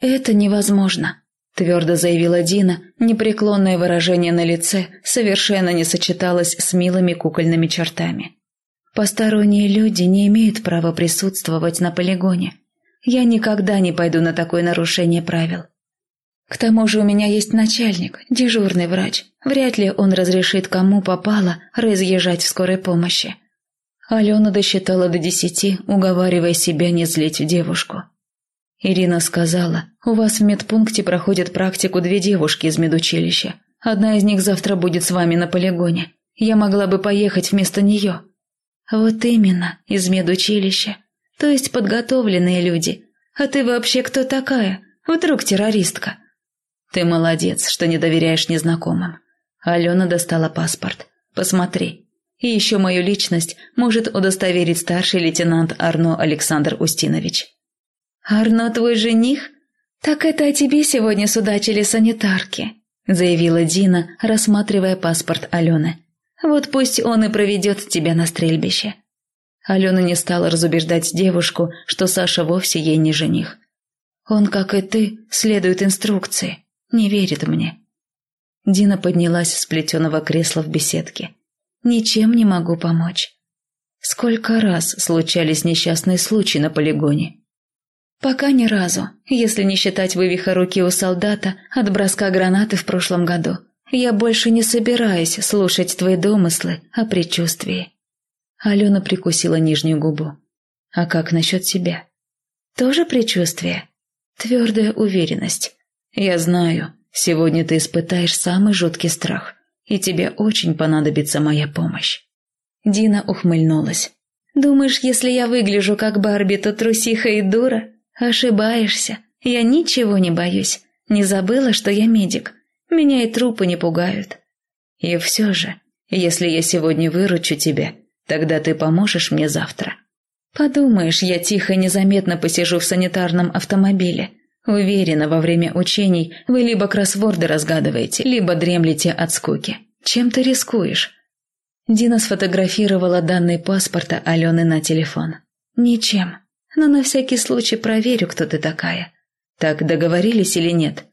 Это невозможно твердо заявила Дина, непреклонное выражение на лице совершенно не сочеталось с милыми кукольными чертами. Посторонние люди не имеют права присутствовать на полигоне. Я никогда не пойду на такое нарушение правил. К тому же у меня есть начальник, дежурный врач. Вряд ли он разрешит кому попало разъезжать в скорой помощи. Алена досчитала до десяти, уговаривая себя не злить девушку. Ирина сказала, у вас в медпункте проходят практику две девушки из медучилища. Одна из них завтра будет с вами на полигоне. Я могла бы поехать вместо нее. Вот именно, из медучилища. То есть подготовленные люди. А ты вообще кто такая? Вдруг террористка? Ты молодец, что не доверяешь незнакомым. Алена достала паспорт. Посмотри. И еще мою личность может удостоверить старший лейтенант Арно Александр Устинович. «Арно твой жених? Так это о тебе сегодня судачили санитарки», заявила Дина, рассматривая паспорт Алены. «Вот пусть он и проведет тебя на стрельбище». Алена не стала разубеждать девушку, что Саша вовсе ей не жених. «Он, как и ты, следует инструкции. Не верит мне». Дина поднялась с плетеного кресла в беседке. «Ничем не могу помочь». Сколько раз случались несчастные случаи на полигоне. Пока ни разу, если не считать вывиха руки у солдата от броска гранаты в прошлом году. Я больше не собираюсь слушать твои домыслы о предчувствии. Алена прикусила нижнюю губу. «А как насчет тебя?» «Тоже предчувствие?» «Твердая уверенность. Я знаю, сегодня ты испытаешь самый жуткий страх, и тебе очень понадобится моя помощь». Дина ухмыльнулась. «Думаешь, если я выгляжу как Барби, то трусиха и дура? Ошибаешься. Я ничего не боюсь. Не забыла, что я медик. Меня и трупы не пугают. И все же, если я сегодня выручу тебя, тогда ты поможешь мне завтра. Подумаешь, я тихо и незаметно посижу в санитарном автомобиле. Уверена, во время учений вы либо кроссворды разгадываете, либо дремлете от скуки. Чем ты рискуешь? Дина сфотографировала данные паспорта Алены на телефон. «Ничем. Но на всякий случай проверю, кто ты такая. Так договорились или нет?»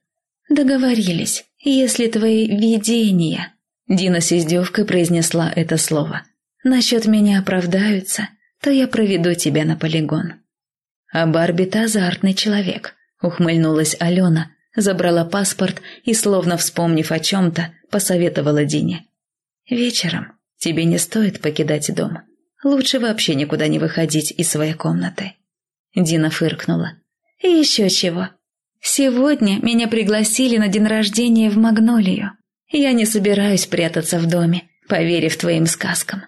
«Договорились. Если твои видения...» Дина с издевкой произнесла это слово. «Насчет меня оправдаются, то я проведу тебя на полигон». «А Барби-то азартный человек», — ухмыльнулась Алена, забрала паспорт и, словно вспомнив о чем-то, посоветовала Дине. «Вечером Тебе не стоит покидать дом. Лучше вообще никуда не выходить из своей комнаты». Дина фыркнула. «И еще чего. Сегодня меня пригласили на день рождения в Магнолию. Я не собираюсь прятаться в доме, поверив твоим сказкам.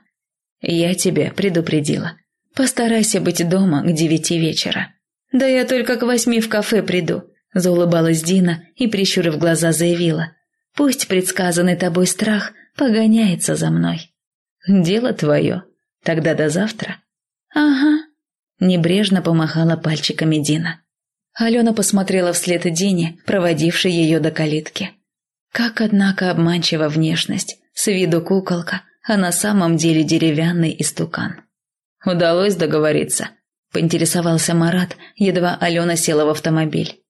Я тебя предупредила. Постарайся быть дома к девяти вечера. Да я только к восьми в кафе приду», – заулыбалась Дина и, прищурив глаза, заявила. «Пусть предсказанный тобой страх погоняется за мной». «Дело твое. Тогда до завтра». «Ага», – небрежно помахала пальчиками Дина. Алена посмотрела вслед Дине, проводившей ее до калитки. Как, однако, обманчива внешность. С виду куколка, а на самом деле деревянный истукан. «Удалось договориться?» – поинтересовался Марат, едва Алена села в автомобиль.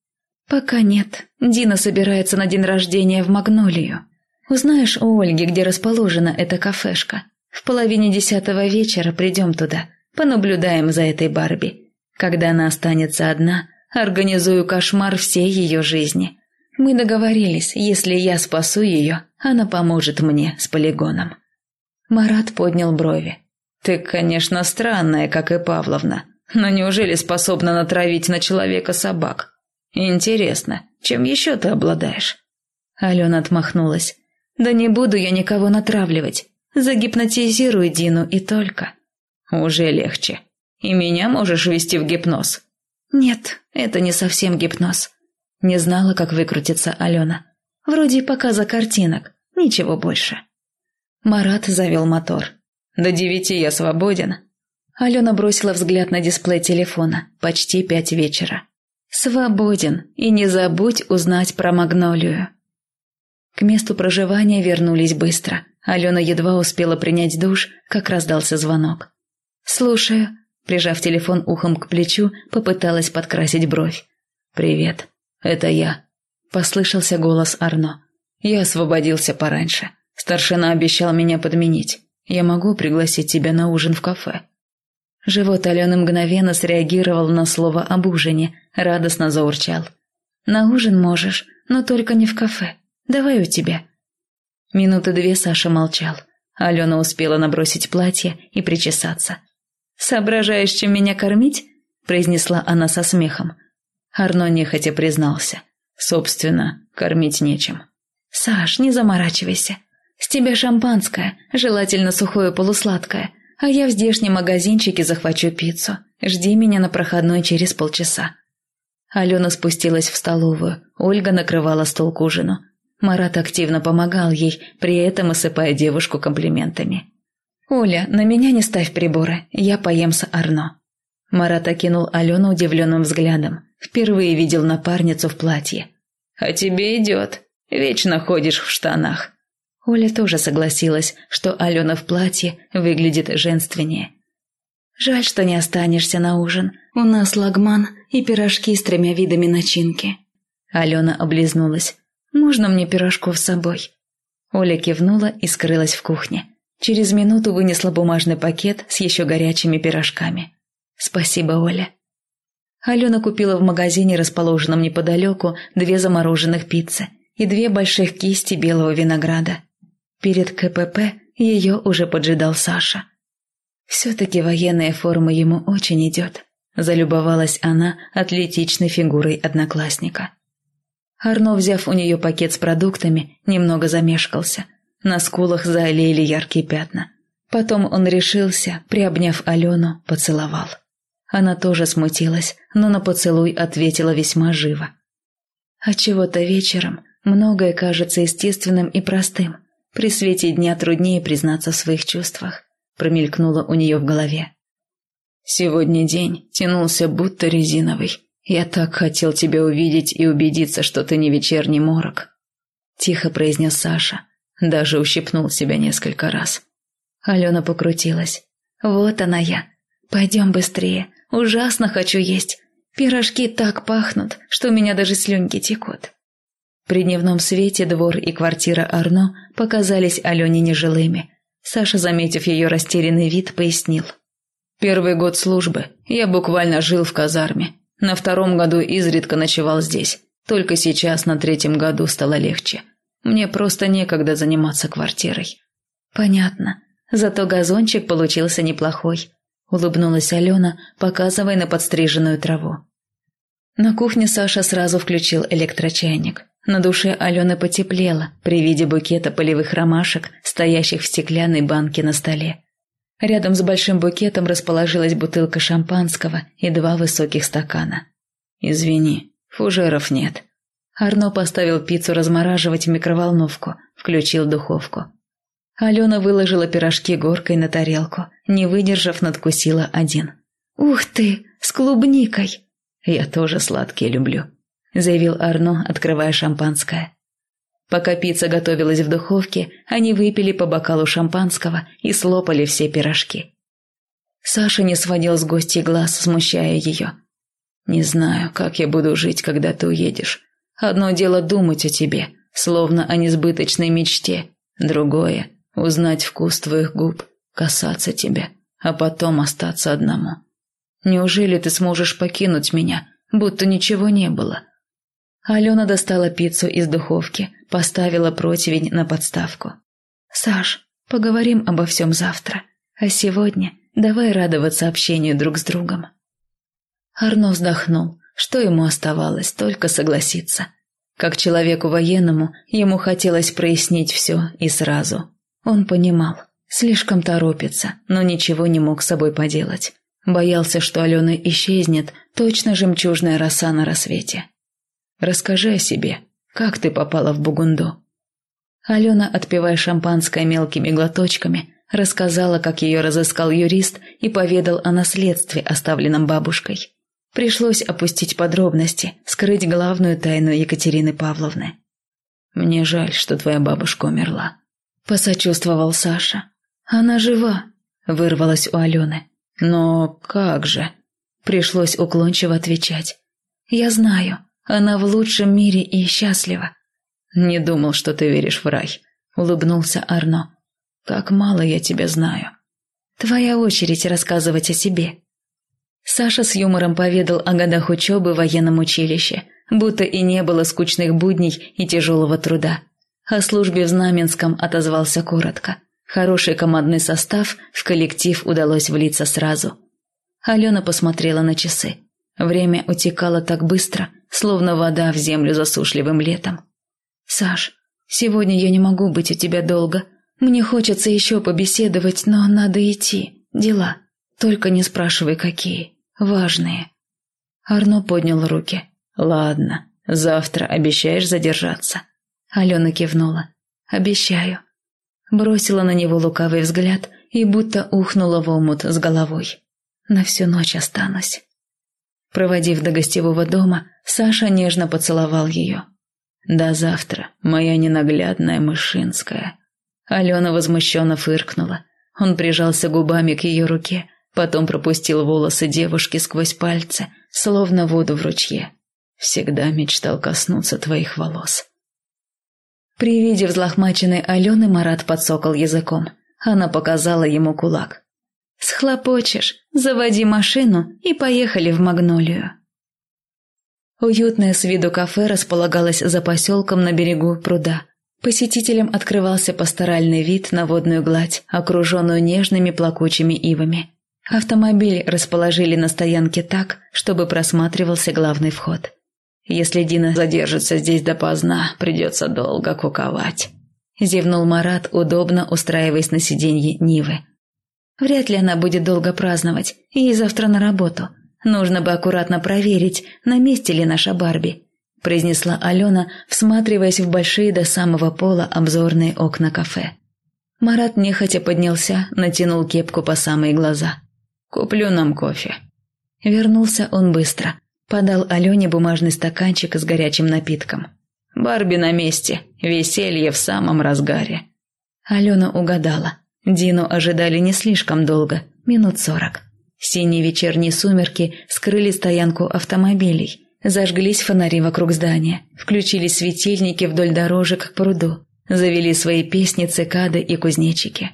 «Пока нет. Дина собирается на день рождения в Магнолию. Узнаешь у Ольги, где расположена эта кафешка?» В половине десятого вечера придем туда, понаблюдаем за этой Барби. Когда она останется одна, организую кошмар всей ее жизни. Мы договорились, если я спасу ее, она поможет мне с полигоном». Марат поднял брови. «Ты, конечно, странная, как и Павловна, но неужели способна натравить на человека собак? Интересно, чем еще ты обладаешь?» Алена отмахнулась. «Да не буду я никого натравливать. Загипнотизируй Дину и только. Уже легче. И меня можешь ввести в гипноз. Нет, это не совсем гипноз. Не знала, как выкрутиться Алена. Вроде показа картинок, ничего больше. Марат завел мотор. До девяти я свободен. Алена бросила взгляд на дисплей телефона. Почти пять вечера. Свободен. И не забудь узнать про Магнолию. К месту проживания вернулись быстро. Алена едва успела принять душ, как раздался звонок. «Слушаю», – прижав телефон ухом к плечу, попыталась подкрасить бровь. «Привет, это я», – послышался голос Арно. «Я освободился пораньше. Старшина обещал меня подменить. Я могу пригласить тебя на ужин в кафе». Живот Алены мгновенно среагировал на слово об ужине, радостно заурчал. «На ужин можешь, но только не в кафе. Давай у тебя». Минуты две Саша молчал. Алена успела набросить платье и причесаться. «Соображаешь, чем меня кормить?» – произнесла она со смехом. Арно нехотя признался. «Собственно, кормить нечем». «Саш, не заморачивайся. С тебя шампанское, желательно сухое полусладкое, а я в здешнем магазинчике захвачу пиццу. Жди меня на проходной через полчаса». Алена спустилась в столовую. Ольга накрывала стол к ужину. Марат активно помогал ей, при этом осыпая девушку комплиментами. «Оля, на меня не ставь приборы, я поем с Арно». Марат окинул Алену удивленным взглядом. Впервые видел напарницу в платье. «А тебе идет. Вечно ходишь в штанах». Оля тоже согласилась, что Алена в платье выглядит женственнее. «Жаль, что не останешься на ужин. У нас лагман и пирожки с тремя видами начинки». Алена облизнулась. Можно мне пирожков с собой?» Оля кивнула и скрылась в кухне. Через минуту вынесла бумажный пакет с еще горячими пирожками. «Спасибо, Оля». Алена купила в магазине, расположенном неподалеку, две замороженных пиццы и две больших кисти белого винограда. Перед КПП ее уже поджидал Саша. Все-таки военная форма ему очень идет. Залюбовалась она атлетичной фигурой одноклассника. Арно, взяв у нее пакет с продуктами, немного замешкался. На скулах заолели яркие пятна. Потом он решился, приобняв Алену, поцеловал. Она тоже смутилась, но на поцелуй ответила весьма живо. А чего-то вечером многое кажется естественным и простым. При свете дня труднее признаться в своих чувствах. Промелькнуло у нее в голове. Сегодня день тянулся будто резиновый. Я так хотел тебя увидеть и убедиться, что ты не вечерний морок. Тихо произнес Саша. Даже ущипнул себя несколько раз. Алена покрутилась. Вот она я. Пойдем быстрее. Ужасно хочу есть. Пирожки так пахнут, что у меня даже слюнки текут. При дневном свете двор и квартира Арно показались Алене нежилыми. Саша, заметив ее растерянный вид, пояснил. «Первый год службы я буквально жил в казарме. На втором году изредка ночевал здесь. Только сейчас, на третьем году, стало легче. Мне просто некогда заниматься квартирой». «Понятно. Зато газончик получился неплохой», – улыбнулась Алена, показывая на подстриженную траву. На кухне Саша сразу включил электрочайник. На душе Алены потеплело при виде букета полевых ромашек, стоящих в стеклянной банке на столе. Рядом с большим букетом расположилась бутылка шампанского и два высоких стакана. «Извини, фужеров нет». Арно поставил пиццу размораживать в микроволновку, включил духовку. Алена выложила пирожки горкой на тарелку, не выдержав, надкусила один. «Ух ты, с клубникой!» «Я тоже сладкие люблю», – заявил Арно, открывая шампанское. Пока пицца готовилась в духовке, они выпили по бокалу шампанского и слопали все пирожки. Саша не сводил с гостей глаз, смущая ее. «Не знаю, как я буду жить, когда ты уедешь. Одно дело думать о тебе, словно о несбыточной мечте. Другое – узнать вкус твоих губ, касаться тебя, а потом остаться одному. Неужели ты сможешь покинуть меня, будто ничего не было?» Алена достала пиццу из духовки, поставила противень на подставку. «Саш, поговорим обо всем завтра, а сегодня давай радоваться общению друг с другом». Арно вздохнул, что ему оставалось, только согласиться. Как человеку военному, ему хотелось прояснить все и сразу. Он понимал, слишком торопится, но ничего не мог с собой поделать. Боялся, что Алена исчезнет, точно жемчужная роса на рассвете. Расскажи о себе. Как ты попала в Бугунду?» Алена, отпивая шампанское мелкими глоточками, рассказала, как ее разыскал юрист и поведал о наследстве, оставленном бабушкой. Пришлось опустить подробности, скрыть главную тайну Екатерины Павловны. «Мне жаль, что твоя бабушка умерла», – посочувствовал Саша. «Она жива», – вырвалась у Алены. «Но как же?» – пришлось уклончиво отвечать. «Я знаю, она в лучшем мире и счастлива. Не думал, что ты веришь в рай, улыбнулся Арно. Как мало я тебя знаю. Твоя очередь рассказывать о себе. Саша с юмором поведал о годах учебы в военном училище, будто и не было скучных будней и тяжелого труда. О службе в Знаменском отозвался коротко. Хороший командный состав, в коллектив удалось влиться сразу. Алена посмотрела на часы. Время утекало так быстро, словно вода в землю засушливым летом. «Саш, сегодня я не могу быть у тебя долго. Мне хочется еще побеседовать, но надо идти. Дела. Только не спрашивай, какие. Важные». Арно поднял руки. «Ладно, завтра обещаешь задержаться?» Алена кивнула. «Обещаю». Бросила на него лукавый взгляд и будто ухнула в омут с головой. «На всю ночь останусь». Проводив до гостевого дома, Саша нежно поцеловал ее. «До завтра, моя ненаглядная мышинская». Алена возмущенно фыркнула. Он прижался губами к ее руке, потом пропустил волосы девушки сквозь пальцы, словно воду в ручье. «Всегда мечтал коснуться твоих волос». При виде взлохмаченной Алены Марат подсокал языком. Она показала ему кулак. Схлопочешь, заводи машину и поехали в Магнолию. Уютное с виду кафе располагалось за поселком на берегу пруда. Посетителям открывался пасторальный вид на водную гладь, окруженную нежными плакучими ивами. Автомобиль расположили на стоянке так, чтобы просматривался главный вход. Если Дина задержится здесь допоздна, придется долго куковать. Зевнул Марат, удобно устраиваясь на сиденье Нивы. Вряд ли она будет долго праздновать, ей завтра на работу. Нужно бы аккуратно проверить, на месте ли наша Барби произнесла Алена, всматриваясь в большие до самого пола обзорные окна кафе. Марат нехотя поднялся, натянул кепку по самые глаза. «Куплю нам кофе». Вернулся он быстро. Подал Алене бумажный стаканчик с горячим напитком. «Барби на месте, веселье в самом разгаре». Алена угадала. Дину ожидали не слишком долго, минут сорок. Синие вечерние сумерки скрыли стоянку автомобилей. Зажглись фонари вокруг здания, включились светильники вдоль дорожек к пруду, завели свои песни цикады и кузнечики.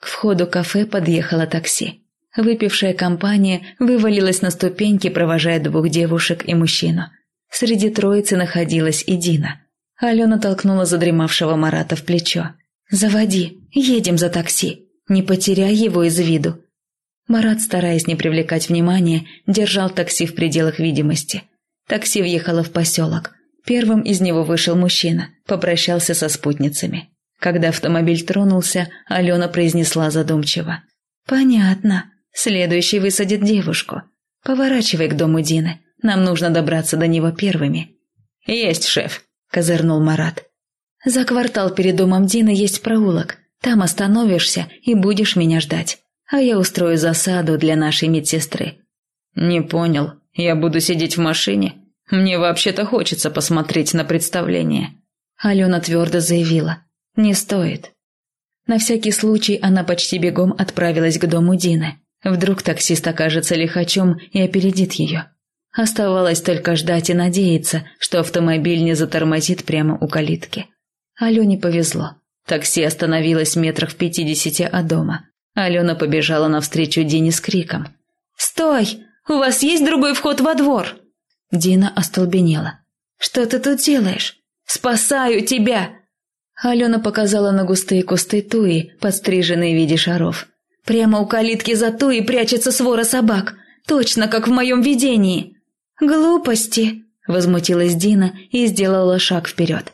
К входу кафе подъехало такси. Выпившая компания вывалилась на ступеньки, провожая двух девушек и мужчину. Среди троицы находилась и Дина. Алена толкнула задремавшего Марата в плечо. «Заводи, едем за такси, не потеряй его из виду». Марат, стараясь не привлекать внимания, держал такси в пределах видимости – Такси въехало в поселок. Первым из него вышел мужчина, попрощался со спутницами. Когда автомобиль тронулся, Алена произнесла задумчиво. «Понятно. Следующий высадит девушку. Поворачивай к дому Дины. Нам нужно добраться до него первыми». «Есть, шеф», – козырнул Марат. «За квартал перед домом Дины есть проулок. Там остановишься и будешь меня ждать. А я устрою засаду для нашей медсестры». «Не понял», я буду сидеть в машине? Мне вообще-то хочется посмотреть на представление». Алена твердо заявила. «Не стоит». На всякий случай она почти бегом отправилась к дому Дины. Вдруг таксист окажется лихачом и опередит ее. Оставалось только ждать и надеяться, что автомобиль не затормозит прямо у калитки. Алене повезло. Такси остановилось метрах в пятидесяти от дома. Алена побежала навстречу Дине с криком. «Стой! У вас есть другой вход во двор?» Дина остолбенела. «Что ты тут делаешь? Спасаю тебя!» Алена показала на густые кусты туи, подстриженные в виде шаров. «Прямо у калитки за туи прячется свора собак, точно как в моем видении!» «Глупости!» – возмутилась Дина и сделала шаг вперед.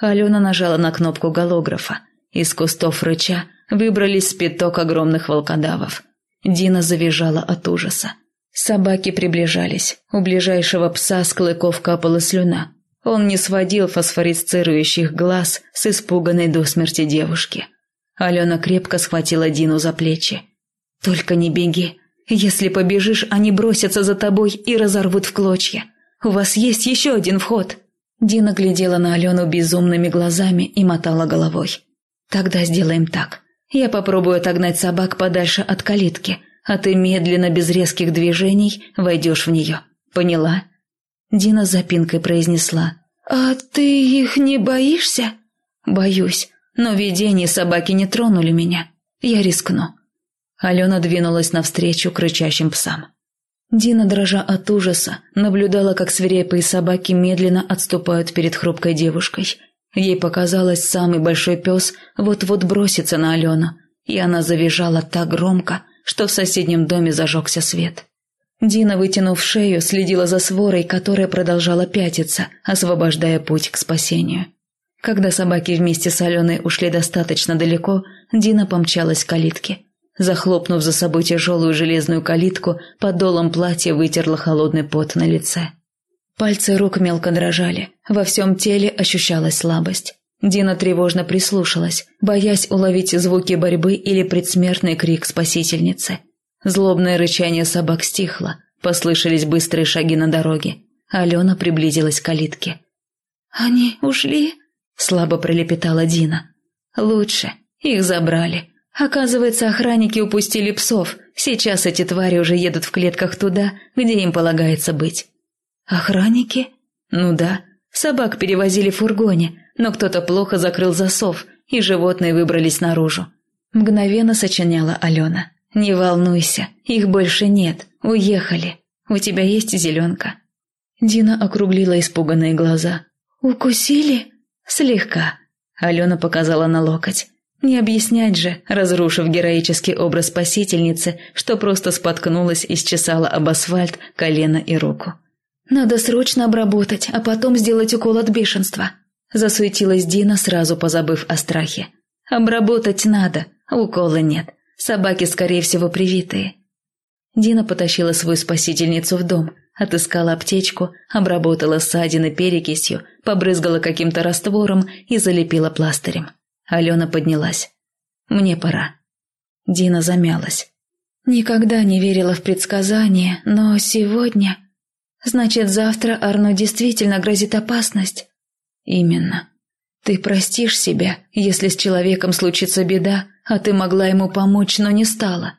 Алена нажала на кнопку голографа. Из кустов рыча выбрались спиток огромных волкодавов. Дина завизжала от ужаса. Собаки приближались. У ближайшего пса с клыков капала слюна. Он не сводил фосфорисцирующих глаз с испуганной до смерти девушки. Алена крепко схватила Дину за плечи. «Только не беги. Если побежишь, они бросятся за тобой и разорвут в клочья. У вас есть еще один вход». Дина глядела на Алену безумными глазами и мотала головой. «Тогда сделаем так. Я попробую отогнать собак подальше от калитки, а ты медленно, без резких движений, войдешь в нее. Поняла?» Дина запинкой произнесла. «А ты их не боишься?» «Боюсь, но видения собаки не тронули меня. Я рискну». Алена двинулась навстречу кричащим псам. Дина, дрожа от ужаса, наблюдала, как свирепые собаки медленно отступают перед хрупкой девушкой. Ей показалось, самый большой пес вот-вот бросится на Алену, и она завизжала так громко, что в соседнем доме зажегся свет. Дина, вытянув шею, следила за сворой, которая продолжала пятиться, освобождая путь к спасению. Когда собаки вместе с Аленой ушли достаточно далеко, Дина помчалась к калитке. Захлопнув за собой тяжелую железную калитку, подолом платья вытерла холодный пот на лице. Пальцы рук мелко дрожали, во всем теле ощущалась слабость. Дина тревожно прислушалась, боясь уловить звуки борьбы или предсмертный крик спасительницы. Злобное рычание собак стихло, послышались быстрые шаги на дороге. Алена приблизилась к калитке. «Они ушли?» – слабо пролепетала Дина. «Лучше. Их забрали. Оказывается, охранники упустили псов. Сейчас эти твари уже едут в клетках туда, где им полагается быть». «Охранники?» «Ну да. Собак перевозили в фургоне, но кто-то плохо закрыл засов, и животные выбрались наружу. Мгновенно сочиняла Алена. «Не волнуйся, их больше нет, уехали. У тебя есть зеленка?» Дина округлила испуганные глаза. «Укусили?» «Слегка. Алена показала на локоть. Не объяснять же, разрушив героический образ спасительницы, что просто споткнулась и счесала об асфальт колено и руку. «Надо срочно обработать, а потом сделать укол от бешенства», – засуетилась Дина, сразу позабыв о страхе. «Обработать надо, укола нет. Собаки, скорее всего, привитые». Дина потащила свою спасительницу в дом, отыскала аптечку, обработала ссадины перекисью, побрызгала каким-то раствором и залепила пластырем. Алена поднялась. «Мне пора». Дина замялась. «Никогда не верила в предсказания, но сегодня...» «Значит, завтра Арно действительно грозит опасность?» «Именно. Ты простишь себя, если с человеком случится беда, а ты могла ему помочь, но не стала».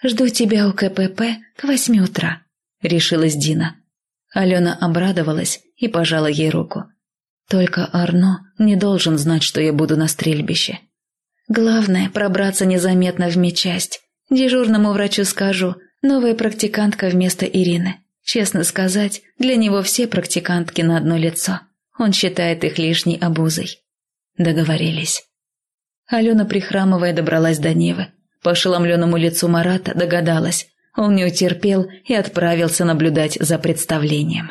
«Жду тебя у КПП к восьми утра», — решилась Дина. Алена обрадовалась и пожала ей руку. Только Арно не должен знать, что я буду на стрельбище. Главное – пробраться незаметно в медчасть. Дежурному врачу скажу, новая практикантка вместо Ирины. Честно сказать, для него все практикантки на одно лицо. Он считает их лишней обузой. Договорились. Алена, прихрамывая, добралась до Невы. По ошеломленному лицу Марата догадалась. Он не утерпел и отправился наблюдать за представлением.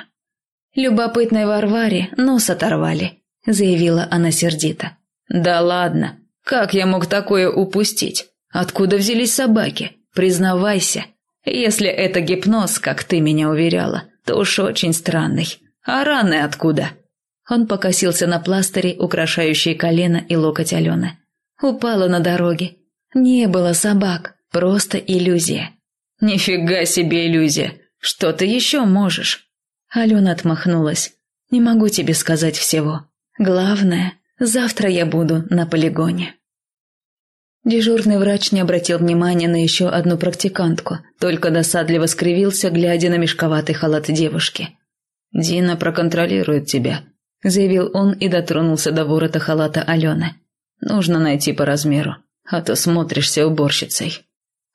«Любопытной Варваре нос оторвали», — заявила она сердито. «Да ладно, как я мог такое упустить? Откуда взялись собаки? Признавайся. Если это гипноз, как ты меня уверяла, то уж очень странный. А раны откуда?» Он покосился на пластыри, украшающие колено и локоть Алены. Упала на дороге. Не было собак, просто иллюзия. «Нифига себе иллюзия! Что ты еще можешь?» Алена отмахнулась. «Не могу тебе сказать всего. Главное, завтра я буду на полигоне». Дежурный врач не обратил внимания на еще одну практикантку, только досадливо скривился, глядя на мешковатый халат девушки. «Дина проконтролирует тебя», – заявил он и дотронулся до ворота халата Алены. «Нужно найти по размеру, а то смотришься уборщицей».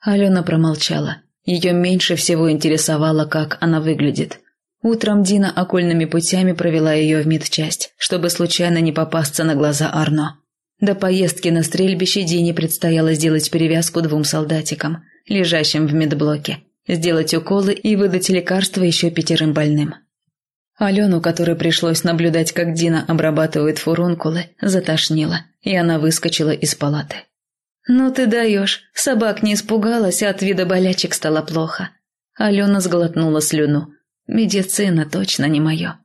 Алена промолчала. Ее меньше всего интересовало, как она выглядит. Утром Дина окольными путями провела ее в медчасть, чтобы случайно не попасться на глаза Арно. До поездки на стрельбище Дине предстояло сделать перевязку двум солдатикам, лежащим в медблоке, сделать уколы и выдать лекарства еще пятерым больным. Алену, которой пришлось наблюдать, как Дина обрабатывает фурункулы, затошнило, и она выскочила из палаты. «Ну ты даешь, собак не испугалась, а от вида болячек стало плохо». Алена сглотнула слюну, Медицина точно не мое.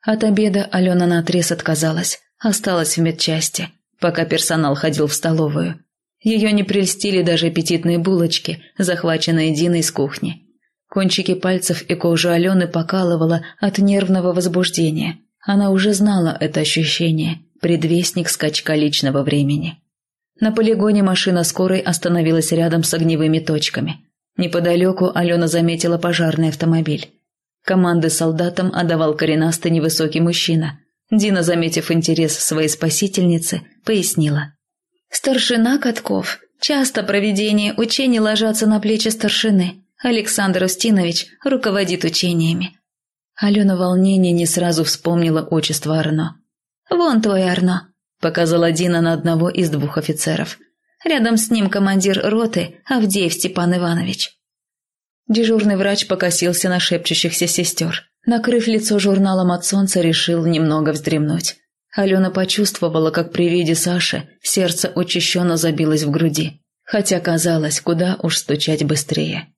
От обеда Алена наотрез отказалась, осталась в медчасти, пока персонал ходил в столовую. Ее не прельстили даже аппетитные булочки, захваченные Диной с кухни. Кончики пальцев и кожу Алены покалывало от нервного возбуждения. Она уже знала это ощущение, предвестник скачка личного времени. На полигоне машина скорой остановилась рядом с огневыми точками. Неподалеку Алена заметила пожарный автомобиль. Команды солдатам отдавал коренастый невысокий мужчина. Дина, заметив интерес своей спасительницы, пояснила. «Старшина Катков. Часто проведение учений ложатся на плечи старшины. Александр Устинович руководит учениями». Алена волнение не сразу вспомнила отчество Арно. «Вон твой Арно», – показала Дина на одного из двух офицеров. «Рядом с ним командир роты Авдеев Степан Иванович». Дежурный врач покосился на шепчущихся сестер. Накрыв лицо журналом от солнца, решил немного вздремнуть. Алена почувствовала, как при виде Саши сердце учащенно забилось в груди, хотя казалось, куда уж стучать быстрее.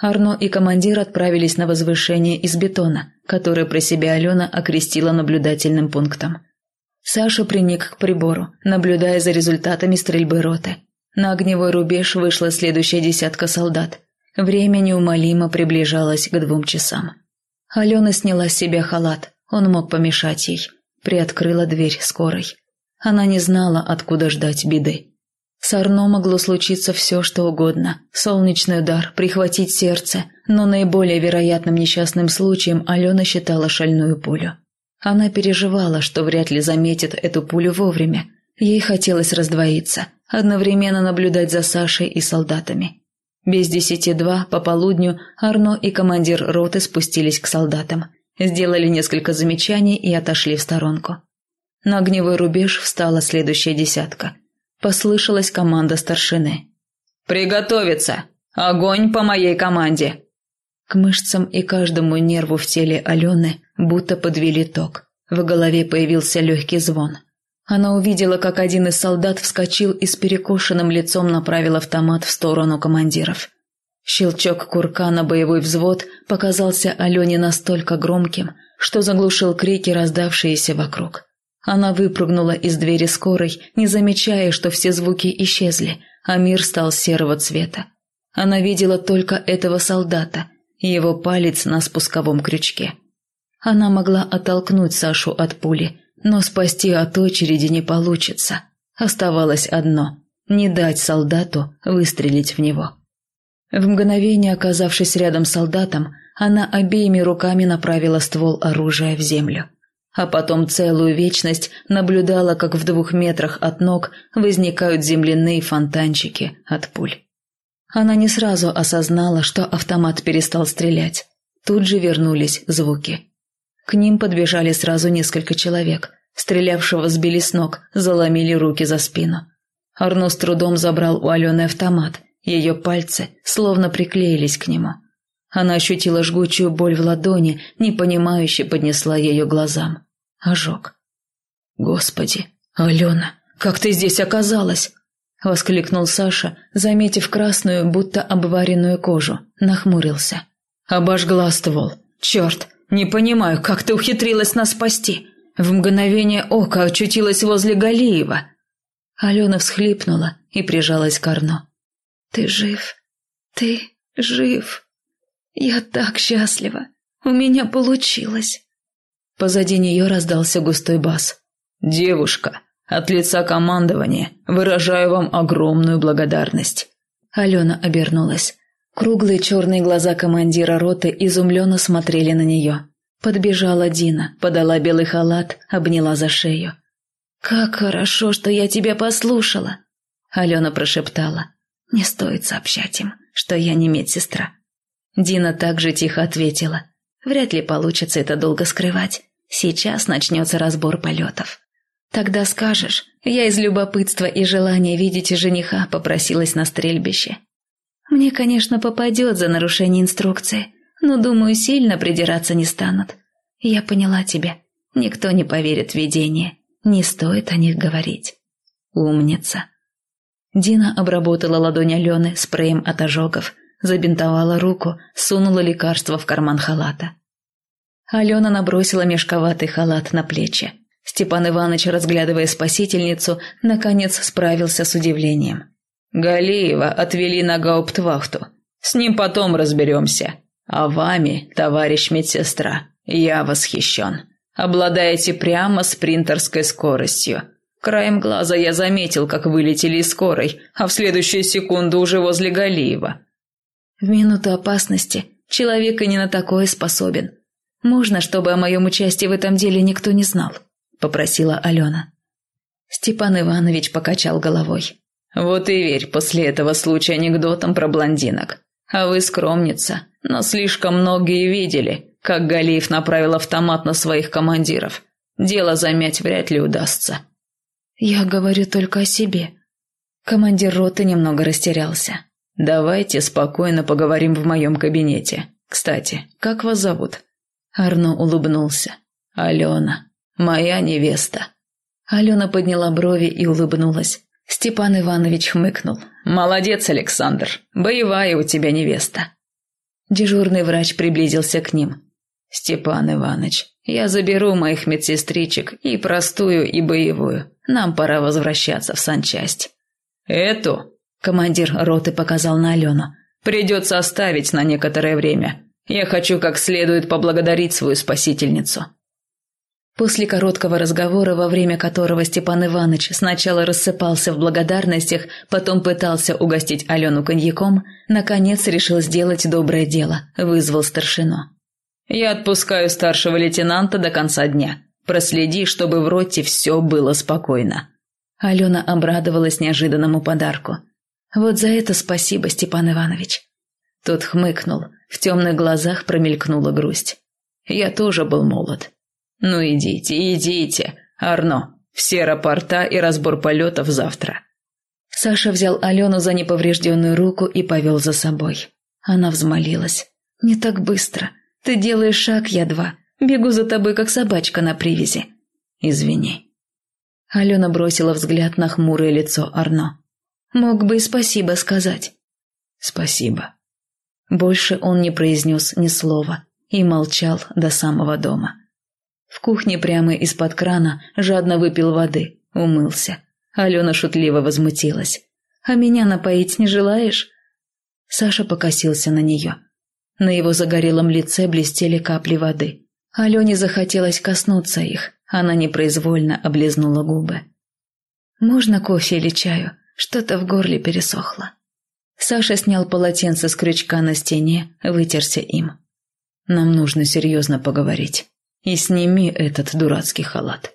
Арно и командир отправились на возвышение из бетона, которое про себя Алена окрестила наблюдательным пунктом. Саша приник к прибору, наблюдая за результатами стрельбы роты. На огневой рубеж вышла следующая десятка солдат – Время неумолимо приближалось к двум часам. Алена сняла с себя халат, он мог помешать ей. Приоткрыла дверь скорой. Она не знала, откуда ждать беды. С Арно могло случиться все, что угодно. Солнечный удар, прихватить сердце, но наиболее вероятным несчастным случаем Алена считала шальную пулю. Она переживала, что вряд ли заметит эту пулю вовремя. Ей хотелось раздвоиться, одновременно наблюдать за Сашей и солдатами. Без десяти два по полудню Арно и командир роты спустились к солдатам, сделали несколько замечаний и отошли в сторонку. На огневой рубеж встала следующая десятка. Послышалась команда старшины. «Приготовиться! Огонь по моей команде!» К мышцам и каждому нерву в теле Алены будто подвели ток. В голове появился легкий звон. Она увидела, как один из солдат вскочил и с перекошенным лицом направил автомат в сторону командиров. Щелчок курка на боевой взвод показался Алене настолько громким, что заглушил крики, раздавшиеся вокруг. Она выпрыгнула из двери скорой, не замечая, что все звуки исчезли, а мир стал серого цвета. Она видела только этого солдата, его палец на спусковом крючке. Она могла оттолкнуть Сашу от пули, но спасти от очереди не получится. Оставалось одно – не дать солдату выстрелить в него. В мгновение, оказавшись рядом с солдатом, она обеими руками направила ствол оружия в землю. А потом целую вечность наблюдала, как в двух метрах от ног возникают земляные фонтанчики от пуль. Она не сразу осознала, что автомат перестал стрелять. Тут же вернулись звуки. К ним подбежали сразу несколько человек. Стрелявшего сбили с ног, заломили руки за спину. Арно с трудом забрал у Алены автомат. Ее пальцы словно приклеились к нему. Она ощутила жгучую боль в ладони, непонимающе поднесла ее глазам. Ожог. «Господи, Алена, как ты здесь оказалась?» – воскликнул Саша, заметив красную, будто обваренную кожу. Нахмурился. «Обожгла ствол. Черт, не понимаю, как ты ухитрилась нас спасти. В мгновение ока очутилась возле Галиева». Алена всхлипнула и прижалась к Арно. «Ты жив. Ты жив. Я так счастлива. У меня получилось». Позади нее раздался густой бас. «Девушка, от лица командования выражаю вам огромную благодарность». Алена обернулась. Круглые черные глаза командира роты изумленно смотрели на нее. Подбежала Дина, подала белый халат, обняла за шею. «Как хорошо, что я тебя послушала!» Алена прошептала. «Не стоит сообщать им, что я не медсестра». Дина также тихо ответила. «Вряд ли получится это долго скрывать. Сейчас начнется разбор полетов». Тогда скажешь, я из любопытства и желания видеть жениха попросилась на стрельбище. Мне, конечно, попадет за нарушение инструкции, но, думаю, сильно придираться не станут. Я поняла тебя. Никто не поверит в видение. Не стоит о них говорить. Умница. Дина обработала ладонь Алены спреем от ожогов, забинтовала руку, сунула лекарство в карман халата. Алена набросила мешковатый халат на плечи. Степан Иванович, разглядывая спасительницу, наконец справился с удивлением. «Галиева отвели на гауптвахту. С ним потом разберемся. А вами, товарищ медсестра, я восхищен. Обладаете прямо спринтерской скоростью. Краем глаза я заметил, как вылетели из скорой, а в следующую секунду уже возле Галиева». В минуту опасности человек и не на такое способен. Можно, чтобы о моем участии в этом деле никто не знал. – попросила Алена. Степан Иванович покачал головой. «Вот и верь после этого случая анекдотам про блондинок. А вы скромница, но слишком многие видели, как Галиев направил автомат на своих командиров. Дело замять вряд ли удастся». «Я говорю только о себе». Командир роты немного растерялся. «Давайте спокойно поговорим в моем кабинете. Кстати, как вас зовут?» Арно улыбнулся. «Алена». «Моя невеста». Алена подняла брови и улыбнулась. Степан Иванович хмыкнул. «Молодец, Александр. Боевая у тебя невеста». Дежурный врач приблизился к ним. «Степан Иванович, я заберу моих медсестричек, и простую, и боевую. Нам пора возвращаться в санчасть». «Эту?» – командир роты показал на Алену. «Придется оставить на некоторое время. Я хочу как следует поблагодарить свою спасительницу». После короткого разговора, во время которого Степан Иванович сначала рассыпался в благодарностях, потом пытался угостить Алену коньяком, наконец решил сделать доброе дело, вызвал старшину. «Я отпускаю старшего лейтенанта до конца дня. Проследи, чтобы в роте все было спокойно». Алена обрадовалась неожиданному подарку. «Вот за это спасибо, Степан Иванович». Тот хмыкнул, в темных глазах промелькнула грусть. «Я тоже был молод». «Ну идите, идите. Арно, Все рапорта и разбор полетов завтра». Саша взял Алену за неповрежденную руку и повел за собой. Она взмолилась. «Не так быстро. Ты делаешь шаг, я два. Бегу за тобой, как собачка на привязи. Извини». Алена бросила взгляд на хмурое лицо Арно. «Мог бы и спасибо сказать». «Спасибо». Больше он не произнес ни слова и молчал до самого дома. В кухне прямо из-под крана жадно выпил воды, умылся. Алена шутливо возмутилась. «А меня напоить не желаешь?» Саша покосился на нее. На его загорелом лице блестели капли воды. Алене захотелось коснуться их. Она непроизвольно облизнула губы. «Можно кофе или чаю? Что-то в горле пересохло». Саша снял полотенце с крючка на стене, вытерся им. «Нам нужно серьезно поговорить. И сними этот дурацкий халат».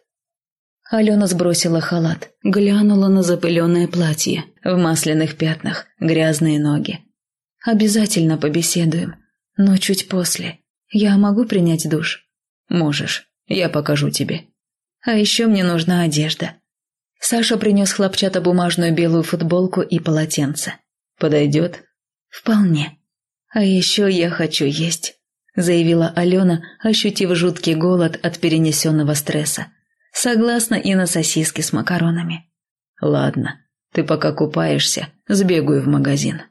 Алена сбросила халат, глянула на запыленное платье, в масляных пятнах, грязные ноги. «Обязательно побеседуем, но чуть после. Я могу принять душ?» «Можешь, я покажу тебе». «А еще мне нужна одежда». Саша принес хлопчатобумажную белую футболку и полотенце. «Подойдет?» «Вполне. А еще я хочу есть», – заявила Алена, ощутив жуткий голод от перенесенного стресса. Согласна и на сосиски с макаронами. Ладно, ты пока купаешься, сбегаю в магазин.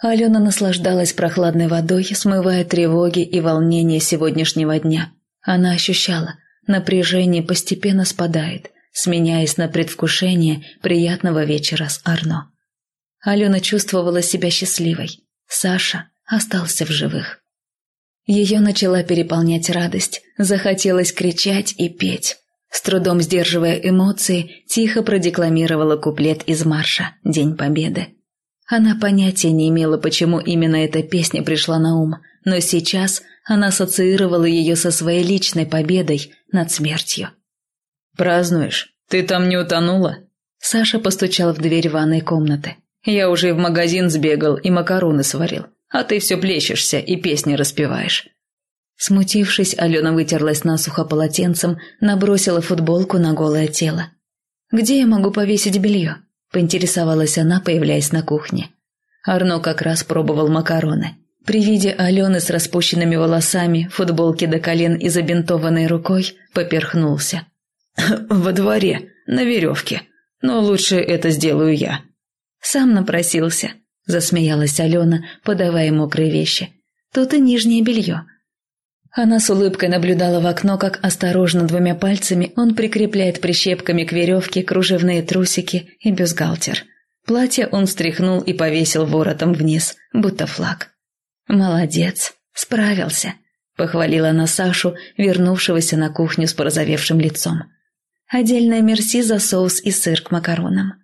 Алена наслаждалась прохладной водой, смывая тревоги и волнения сегодняшнего дня. Она ощущала, напряжение постепенно спадает, сменяясь на предвкушение приятного вечера с Арно. Алена чувствовала себя счастливой. Саша остался в живых. Ее начала переполнять радость, захотелось кричать и петь. С трудом сдерживая эмоции, тихо продекламировала куплет из марша «День Победы». Она понятия не имела, почему именно эта песня пришла на ум, но сейчас она ассоциировала ее со своей личной победой над смертью. «Празднуешь? Ты там не утонула?» Саша постучал в дверь ванной комнаты. «Я уже в магазин сбегал и макароны сварил а ты все плещешься и песни распеваешь». Смутившись, Алена вытерлась насухо полотенцем, набросила футболку на голое тело. «Где я могу повесить белье?» – поинтересовалась она, появляясь на кухне. Арно как раз пробовал макароны. При виде Алены с распущенными волосами, футболки до колен и забинтованной рукой, поперхнулся. «Во дворе, на веревке. Но лучше это сделаю я». Сам напросился засмеялась Алена, подавая мокрые вещи. «Тут и нижнее белье». Она с улыбкой наблюдала в окно, как осторожно двумя пальцами он прикрепляет прищепками к веревке кружевные трусики и бюстгальтер. Платье он встряхнул и повесил воротом вниз, будто флаг. «Молодец, справился», – похвалила она Сашу, вернувшегося на кухню с порозовевшим лицом. «Отдельное мерси за соус и сыр к макаронам».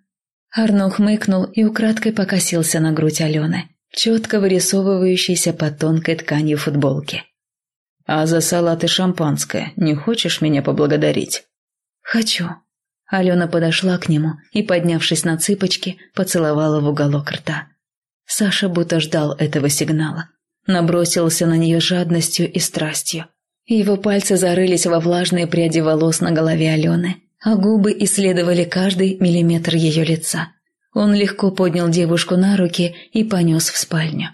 Арно хмыкнул и украдкой покосился на грудь Алены, четко вырисовывающейся под тонкой тканью футболки. «А за салат и шампанское не хочешь меня поблагодарить?» «Хочу». Алена подошла к нему и, поднявшись на цыпочки, поцеловала в уголок рта. Саша будто ждал этого сигнала. Набросился на нее жадностью и страстью. Его пальцы зарылись во влажные пряди волос на голове Алены, а губы исследовали каждый миллиметр ее лица. Он легко поднял девушку на руки и понес в спальню.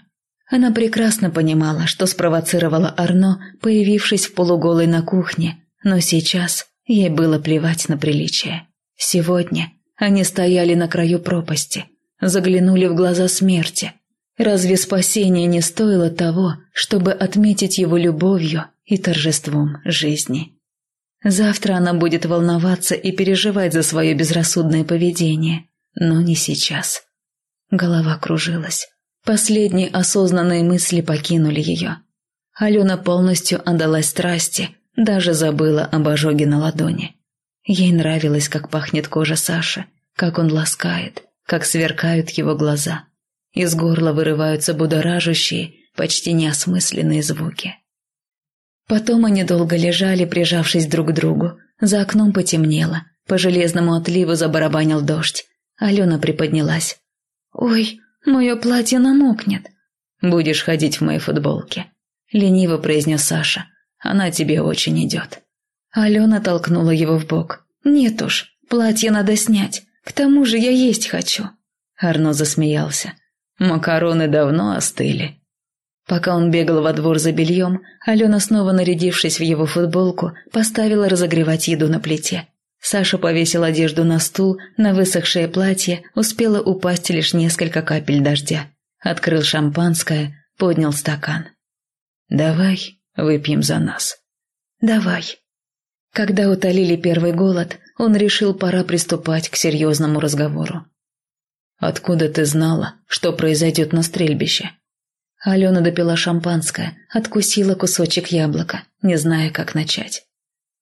Она прекрасно понимала, что спровоцировала Арно, появившись в полуголой на кухне, но сейчас ей было плевать на приличие. Сегодня они стояли на краю пропасти, заглянули в глаза смерти. Разве спасение не стоило того, чтобы отметить его любовью и торжеством жизни? Завтра она будет волноваться и переживать за свое безрассудное поведение, но не сейчас. Голова кружилась. Последние осознанные мысли покинули ее. Алена полностью отдалась страсти, даже забыла об ожоге на ладони. Ей нравилось, как пахнет кожа Саши, как он ласкает, как сверкают его глаза. Из горла вырываются будоражащие, почти неосмысленные звуки. Потом они долго лежали, прижавшись друг к другу. За окном потемнело. По железному отливу забарабанил дождь. Алена приподнялась. «Ой, мое платье намокнет». «Будешь ходить в моей футболке», — лениво произнес Саша. «Она тебе очень идет». Алена толкнула его в бок. «Нет уж, платье надо снять. К тому же я есть хочу». Арно засмеялся. «Макароны давно остыли». Пока он бегал во двор за бельем, Алена, снова нарядившись в его футболку, поставила разогревать еду на плите. Саша повесил одежду на стул, на высохшее платье успело упасть лишь несколько капель дождя. Открыл шампанское, поднял стакан. «Давай выпьем за нас». «Давай». Когда утолили первый голод, он решил, пора приступать к серьезному разговору. «Откуда ты знала, что произойдет на стрельбище?» Алена допила шампанское, откусила кусочек яблока, не зная, как начать.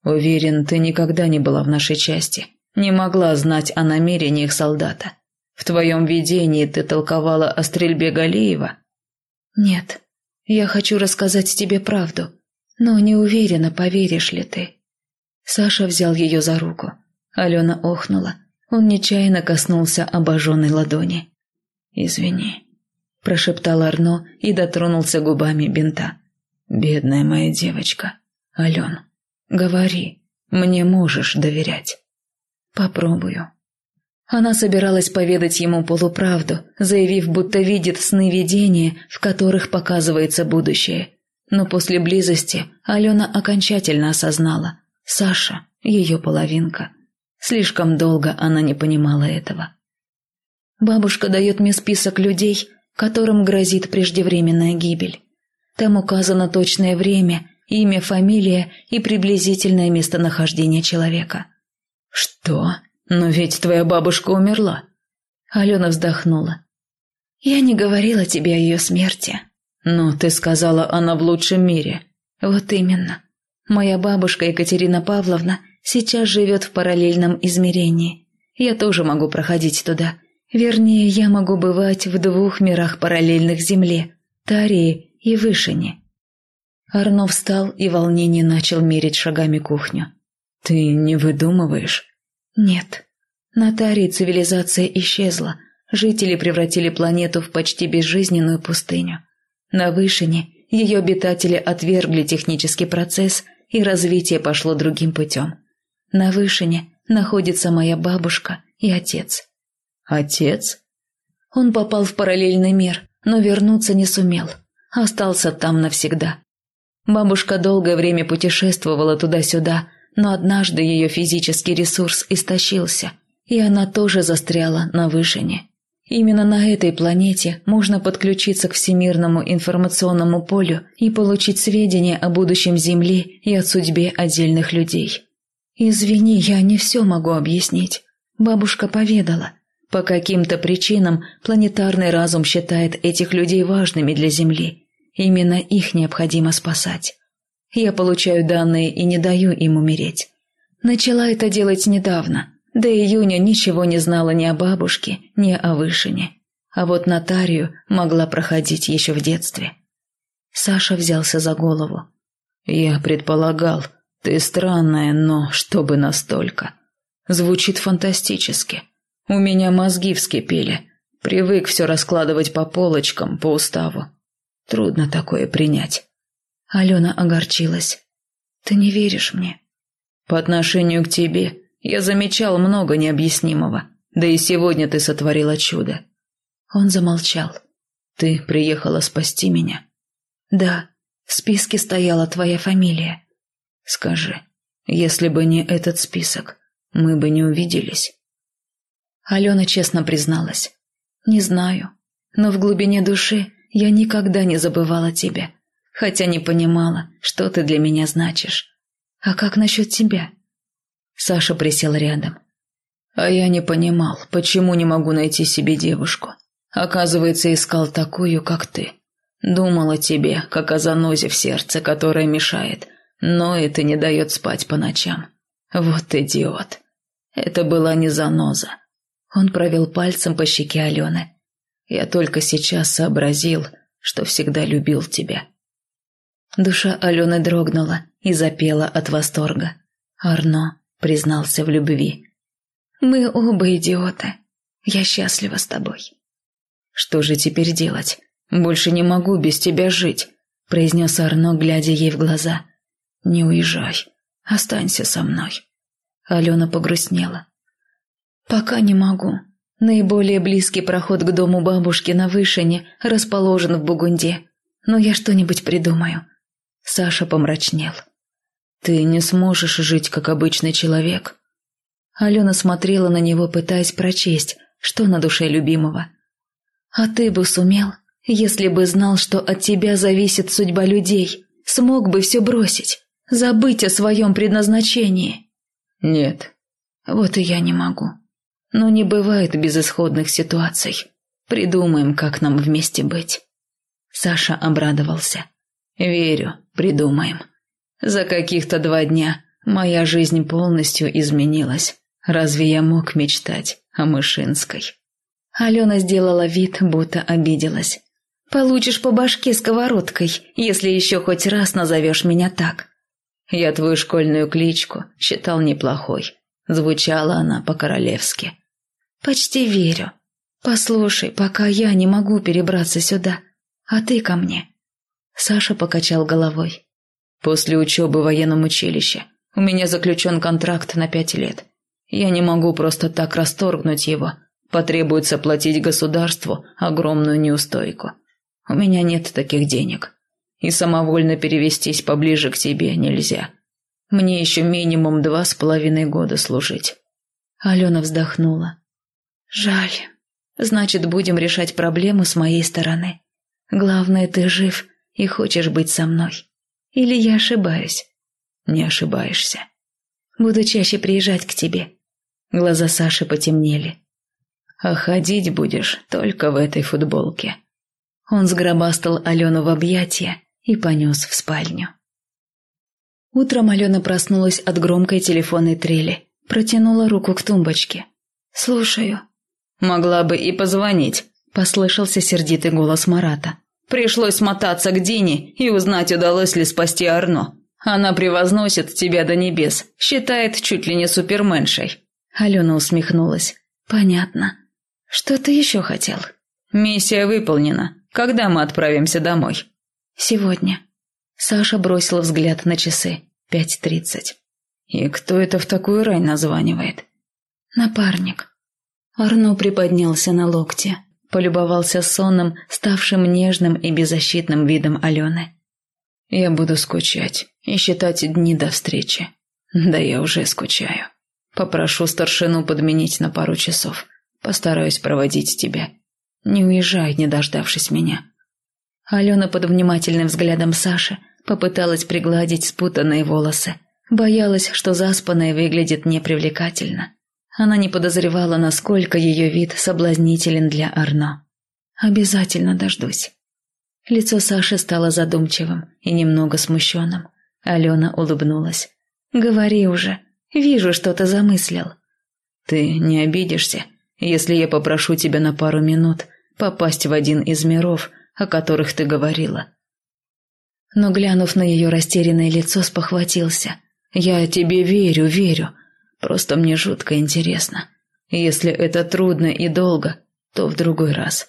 «Уверен, ты никогда не была в нашей части, не могла знать о намерениях солдата. В твоем видении ты толковала о стрельбе Галеева?» «Нет, я хочу рассказать тебе правду, но не уверена, поверишь ли ты». Саша взял ее за руку. Алена охнула. Он нечаянно коснулся обожженной ладони. «Извини», – прошептал Арно и дотронулся губами бинта. «Бедная моя девочка. Ален, говори, мне можешь доверять». «Попробую». Она собиралась поведать ему полуправду, заявив, будто видит сны видения, в которых показывается будущее. Но после близости Алена окончательно осознала – Саша – ее половинка. Слишком долго она не понимала этого. Бабушка дает мне список людей, которым грозит преждевременная гибель. Там указано точное время, имя, фамилия и приблизительное местонахождение человека. «Что? Но ведь твоя бабушка умерла». Алена вздохнула. «Я не говорила тебе о ее смерти». «Но ты сказала, она в лучшем мире». «Вот именно. Моя бабушка Екатерина Павловна сейчас живет в параллельном измерении. Я тоже могу проходить туда, Вернее, я могу бывать в двух мирах параллельных Земле, Тарии и Вышине. Арно встал и волнение начал мерить шагами кухню. «Ты не выдумываешь?» «Нет. На Тарии цивилизация исчезла. Жители превратили планету в почти безжизненную пустыню. На Вышине ее обитатели отвергли технический процесс, и развитие пошло другим путем. На Вышине находится моя бабушка и отец. Отец? Он попал в параллельный мир, но вернуться не сумел. Остался там навсегда. Бабушка долгое время путешествовала туда-сюда, но однажды ее физический ресурс истощился, и она тоже застряла на вышине. Именно на этой планете можно подключиться к всемирному информационному полю и получить сведения о будущем Земли и о судьбе отдельных людей. «Извини, я не все могу объяснить. Бабушка поведала. По каким-то причинам планетарный разум считает этих людей важными для Земли. Именно их необходимо спасать. Я получаю данные и не даю им умереть. Начала это делать недавно. До июня ничего не знала ни о бабушке, ни о Вышине. А вот нотарию могла проходить еще в детстве. Саша взялся за голову. «Я предполагал, ты странная, но чтобы настолько. Звучит фантастически. У меня мозги вскипели. Привык все раскладывать по полочкам, по уставу. Трудно такое принять. Алена огорчилась. Ты не веришь мне? По отношению к тебе я замечал много необъяснимого. Да и сегодня ты сотворила чудо. Он замолчал. Ты приехала спасти меня? Да, в списке стояла твоя фамилия. Скажи, если бы не этот список, мы бы не увиделись. Алена честно призналась. «Не знаю, но в глубине души я никогда не забывала тебя, хотя не понимала, что ты для меня значишь. А как насчет тебя?» Саша присел рядом. «А я не понимал, почему не могу найти себе девушку. Оказывается, искал такую, как ты. Думал о тебе, как о занозе в сердце, которая мешает, но это не дает спать по ночам. Вот идиот. Это была не заноза, он провел пальцем по щеке Алены. «Я только сейчас сообразил, что всегда любил тебя». Душа Алены дрогнула и запела от восторга. Арно признался в любви. «Мы оба идиоты. Я счастлива с тобой». «Что же теперь делать? Больше не могу без тебя жить», – произнес Арно, глядя ей в глаза. «Не уезжай. Останься со мной». Алена погрустнела. «Пока не могу. Наиболее близкий проход к дому бабушки на Вышине расположен в Бугунде. Но я что-нибудь придумаю». Саша помрачнел. «Ты не сможешь жить, как обычный человек». Алена смотрела на него, пытаясь прочесть, что на душе любимого. «А ты бы сумел, если бы знал, что от тебя зависит судьба людей, смог бы все бросить, забыть о своем предназначении». «Нет». «Вот и я не могу. Но не бывает безысходных ситуаций. Придумаем, как нам вместе быть». Саша обрадовался. «Верю, придумаем. За каких-то два дня моя жизнь полностью изменилась. Разве я мог мечтать о Мышинской?» Алена сделала вид, будто обиделась. «Получишь по башке сковородкой, если еще хоть раз назовешь меня так». «Я твою школьную кличку считал неплохой», — звучала она по-королевски. «Почти верю. Послушай, пока я не могу перебраться сюда, а ты ко мне». Саша покачал головой. «После учебы в военном училище у меня заключен контракт на пять лет. Я не могу просто так расторгнуть его. Потребуется платить государству огромную неустойку. У меня нет таких денег. И самовольно перевестись поближе к тебе нельзя. Мне еще минимум два с половиной года служить». Алена вздохнула. «Жаль. Значит, будем решать проблему с моей стороны. Главное, ты жив и хочешь быть со мной. Или я ошибаюсь?» «Не ошибаешься. Буду чаще приезжать к тебе. Глаза Саши потемнели. «А ходить будешь только в этой футболке». Он сгробастал Алену в объятия и понес в спальню. Утром Алена проснулась от громкой телефонной трели, протянула руку к тумбочке. «Слушаю». «Могла бы и позвонить», – послышался сердитый голос Марата. «Пришлось смотаться к Дине и узнать, удалось ли спасти Арно. Она превозносит тебя до небес, считает чуть ли не суперменшей. Алена усмехнулась. «Понятно. Что ты еще хотел?» «Миссия выполнена. Когда мы отправимся домой?» «Сегодня». Саша бросила взгляд на часы. Пять тридцать. «И кто это в такую рань названивает?» «Напарник». Арно приподнялся на локте, полюбовался сонным, ставшим нежным и беззащитным видом Алены. «Я буду скучать и считать дни до встречи. Да я уже скучаю». Попрошу старшину подменить на пару часов. Постараюсь проводить тебя. Не уезжай, не дождавшись меня». Алена под внимательным взглядом Саши попыталась пригладить спутанные волосы. Боялась, что заспанная выглядит непривлекательно. Она не подозревала, насколько ее вид соблазнителен для Арно. «Обязательно дождусь». Лицо Саши стало задумчивым и немного смущенным. Алена улыбнулась. «Говори уже, Вижу, что ты замыслил. Ты не обидишься, если я попрошу тебя на пару минут попасть в один из миров, о которых ты говорила. Но, глянув на ее растерянное лицо, спохватился. «Я тебе верю, верю. Просто мне жутко интересно. Если это трудно и долго, то в другой раз».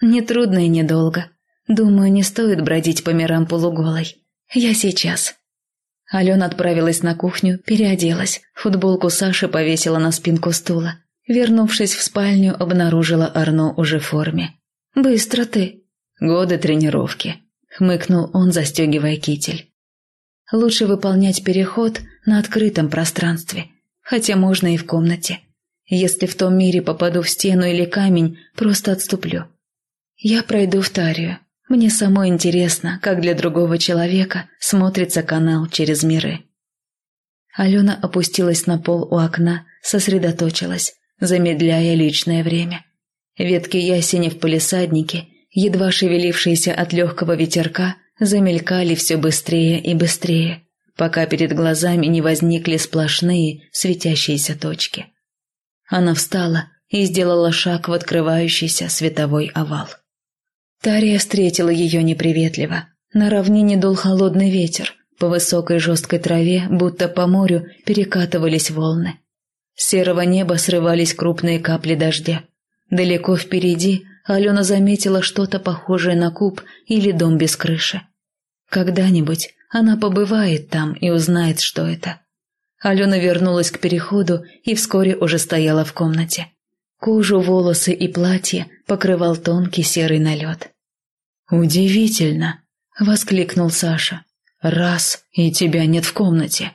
«Не трудно и недолго. Думаю, не стоит бродить по мирам полуголой. Я сейчас». Алена отправилась на кухню, переоделась, футболку Саши повесила на спинку стула. Вернувшись в спальню, обнаружила Арно уже в форме. «Быстро ты!» «Годы тренировки», — хмыкнул он, застегивая китель. «Лучше выполнять переход на открытом пространстве, хотя можно и в комнате. Если в том мире попаду в стену или камень, просто отступлю. Я пройду в Тарию, мне самой интересно, как для другого человека смотрится канал через миры. Алена опустилась на пол у окна, сосредоточилась, замедляя личное время. Ветки ясеня в полисаднике, едва шевелившиеся от легкого ветерка, замелькали все быстрее и быстрее, пока перед глазами не возникли сплошные светящиеся точки. Она встала и сделала шаг в открывающийся световой овал. Тария встретила ее неприветливо. На равнине дул холодный ветер. По высокой жесткой траве, будто по морю, перекатывались волны. С серого неба срывались крупные капли дождя. Далеко впереди Алена заметила что-то похожее на куб или дом без крыши. Когда-нибудь она побывает там и узнает, что это. Алена вернулась к переходу и вскоре уже стояла в комнате. Кожу, волосы и платье покрывал тонкий серый налет. «Удивительно!» – воскликнул Саша. «Раз, и тебя нет в комнате!»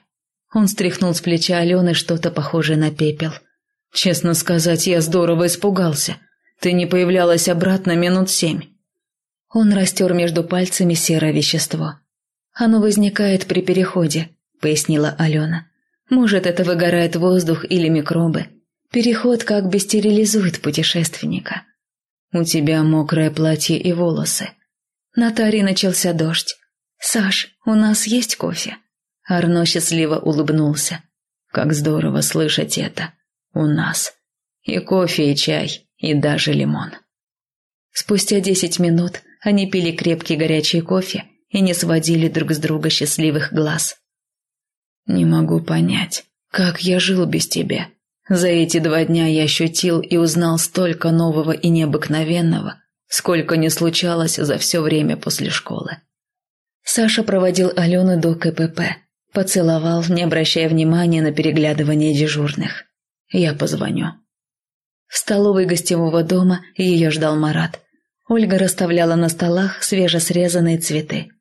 Он стряхнул с плеча Алены что-то похожее на пепел. «Честно сказать, я здорово испугался. Ты не появлялась обратно минут семь». Он растер между пальцами серое вещество. «Оно возникает при переходе», — пояснила Алена. «Может, это выгорает воздух или микробы. Переход как бы стерилизует путешественника». «У тебя мокрое платье и волосы». На таре начался дождь. «Саш, у нас есть кофе?» Арно счастливо улыбнулся. «Как здорово слышать это. У нас. И кофе, и чай, и даже лимон». Спустя десять минут они пили крепкий горячий кофе и не сводили друг с друга счастливых глаз. «Не могу понять, как я жил без тебя. За эти два дня я ощутил и узнал столько нового и необыкновенного, сколько не случалось за все время после школы». Саша проводил Алену до КПП, поцеловал, не обращая внимания на переглядывание дежурных. «Я позвоню». В столовой гостевого дома ее ждал Марат. Ольга расставляла на столах свежесрезанные цветы.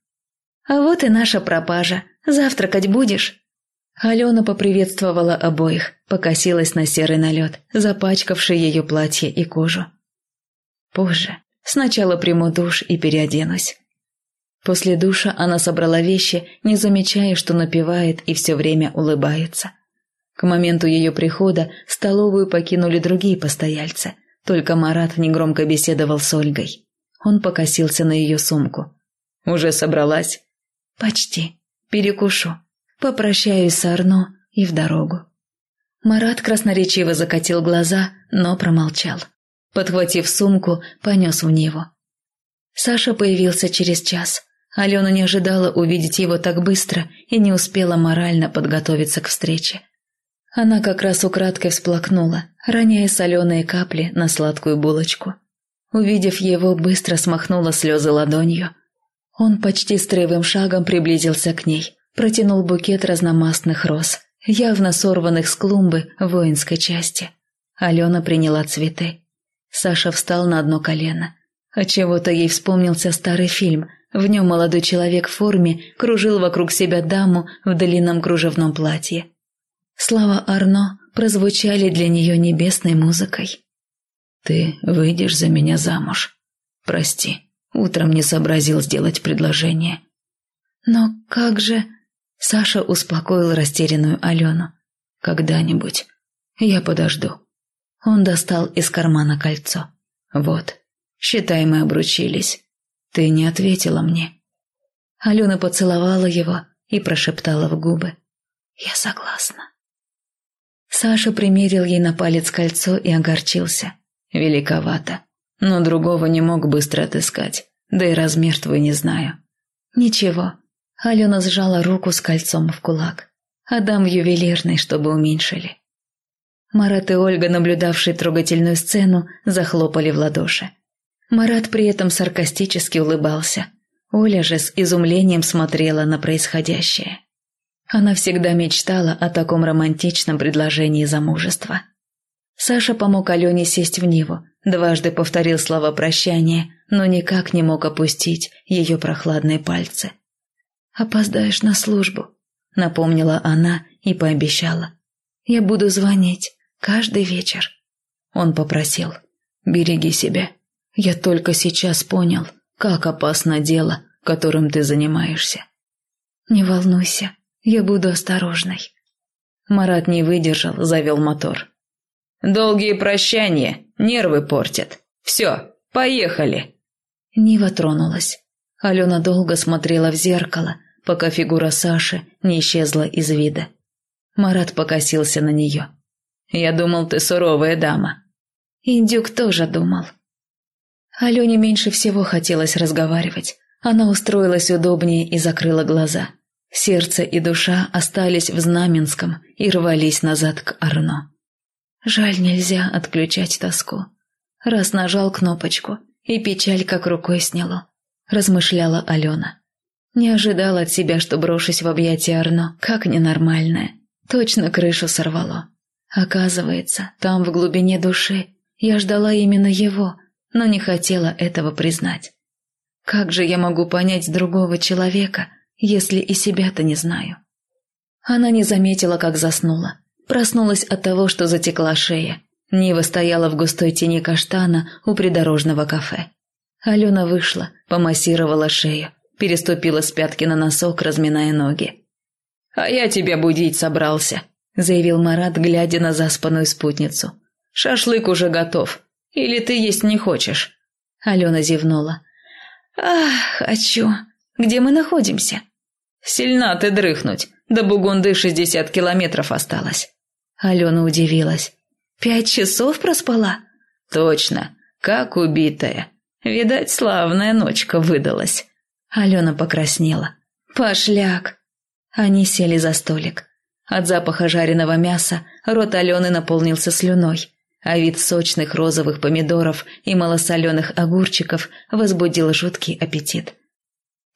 «А вот и наша пропажа. Завтракать будешь?» Алена поприветствовала обоих, покосилась на серый налет, запачкавший ее платье и кожу. «Позже. Сначала приму душ и переоденусь». После душа она собрала вещи, не замечая, что напевает и все время улыбается. К моменту ее прихода столовую покинули другие постояльцы, только Марат негромко беседовал с Ольгой. Он покосился на ее сумку. «Уже собралась?» «Почти. Перекушу. Попрощаюсь с Арно и в дорогу». Марат красноречиво закатил глаза, но промолчал. Подхватив сумку, понес в него. Саша появился через час. Алена не ожидала увидеть его так быстро и не успела морально подготовиться к встрече. Она как раз украдкой всплакнула, роняя соленые капли на сладкую булочку. Увидев его, быстро смахнула слезы ладонью. Он почти строевым шагом приблизился к ней, протянул букет разномастных роз, явно сорванных с клумбы воинской части. Алена приняла цветы. Саша встал на одно колено. Отчего-то ей вспомнился старый фильм. В нем молодой человек в форме кружил вокруг себя даму в длинном кружевном платье. Слова Арно прозвучали для нее небесной музыкой. «Ты выйдешь за меня замуж. Прости, утром не сообразил сделать предложение». «Но как же...» Саша успокоил растерянную Алену. «Когда-нибудь. Я подожду». Он достал из кармана кольцо. «Вот, считай, мы обручились. Ты не ответила мне». Алена поцеловала его и прошептала в губы. «Я согласна». Саша примерил ей на палец кольцо и огорчился. Великовато. Но другого не мог быстро отыскать. Да и размер твой не знаю. Ничего. Алена сжала руку с кольцом в кулак. Отдам ювелирный, чтобы уменьшили. Марат и Ольга, наблюдавшие трогательную сцену, захлопали в ладоши. Марат при этом саркастически улыбался. Оля же с изумлением смотрела на происходящее. Она всегда мечтала о таком романтичном предложении замужества. Саша помог Алене сесть в Ниву, дважды повторил слова прощания, но никак не мог опустить ее прохладные пальцы. «Опоздаешь на службу», — напомнила она и пообещала. «Я буду звонить каждый вечер». Он попросил. «Береги себя. Я только сейчас понял, как опасно дело, которым ты занимаешься». «Не волнуйся, я буду осторожной». Марат не выдержал, завел мотор. Долгие прощания, нервы портят. Все, поехали!» Нива тронулась. Алена долго смотрела в зеркало, пока фигура Саши не исчезла из вида. Марат покосился на нее. «Я думал, ты суровая дама». Индюк тоже думал. Алене меньше всего хотелось разговаривать. Она устроилась удобнее и закрыла глаза. Сердце и душа остались в Знаменском и рвались назад к Арно. Жаль, нельзя отключать тоску. Раз нажал кнопочку, и печаль как рукой сняло, размышляла Алена. Не ожидала от себя, что брошусь в объятия Арно, как ненормальная. Точно крышу сорвало. Оказывается, там в глубине души я ждала именно его, но не хотела этого признать. Как же я могу понять другого человека, если и себя-то не знаю? Она не заметила, как заснула. Проснулась от того, что затекла шея. Нива стояла в густой тени каштана у придорожного кафе. Алена вышла, помассировала шею, переступила с пятки на носок, разминая ноги. «А я тебя будить собрался», – заявил Марат, глядя на заспанную спутницу. «Шашлык уже готов. Или ты есть не хочешь?» Алена зевнула. «Ах, хочу. Где мы находимся?» «Сильна ты дрыхнуть. До Бугунды шестьдесят километров осталось». Алена удивилась. «Пять часов проспала?» «Точно. Как убитая. Видать, славная ночка выдалась». Алена покраснела. «Пошляк!» Они сели за столик. От запаха жареного мяса рот Алены наполнился слюной, а вид сочных розовых помидоров и малосоленых огурчиков возбудил жуткий аппетит.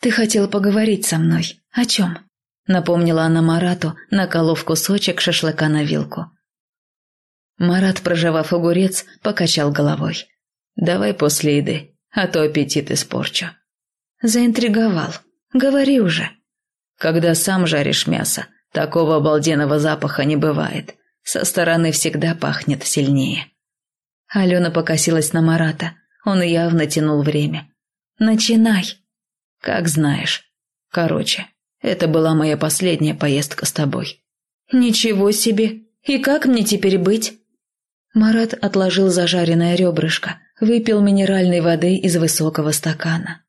«Ты хотел поговорить со мной. О чем?» Напомнила она Марату, наколов кусочек шашлыка на вилку. Марат, прожевав огурец, покачал головой. «Давай после еды, а то аппетит испорчу». Заинтриговал. Говори уже. Когда сам жаришь мясо, такого обалденного запаха не бывает. Со стороны всегда пахнет сильнее. Алена покосилась на Марата. Он явно тянул время. «Начинай». «Как знаешь. Короче, это была моя последняя поездка с тобой». «Ничего себе! И как мне теперь быть?» Марат отложил зажаренное ребрышко, выпил минеральной воды из высокого стакана.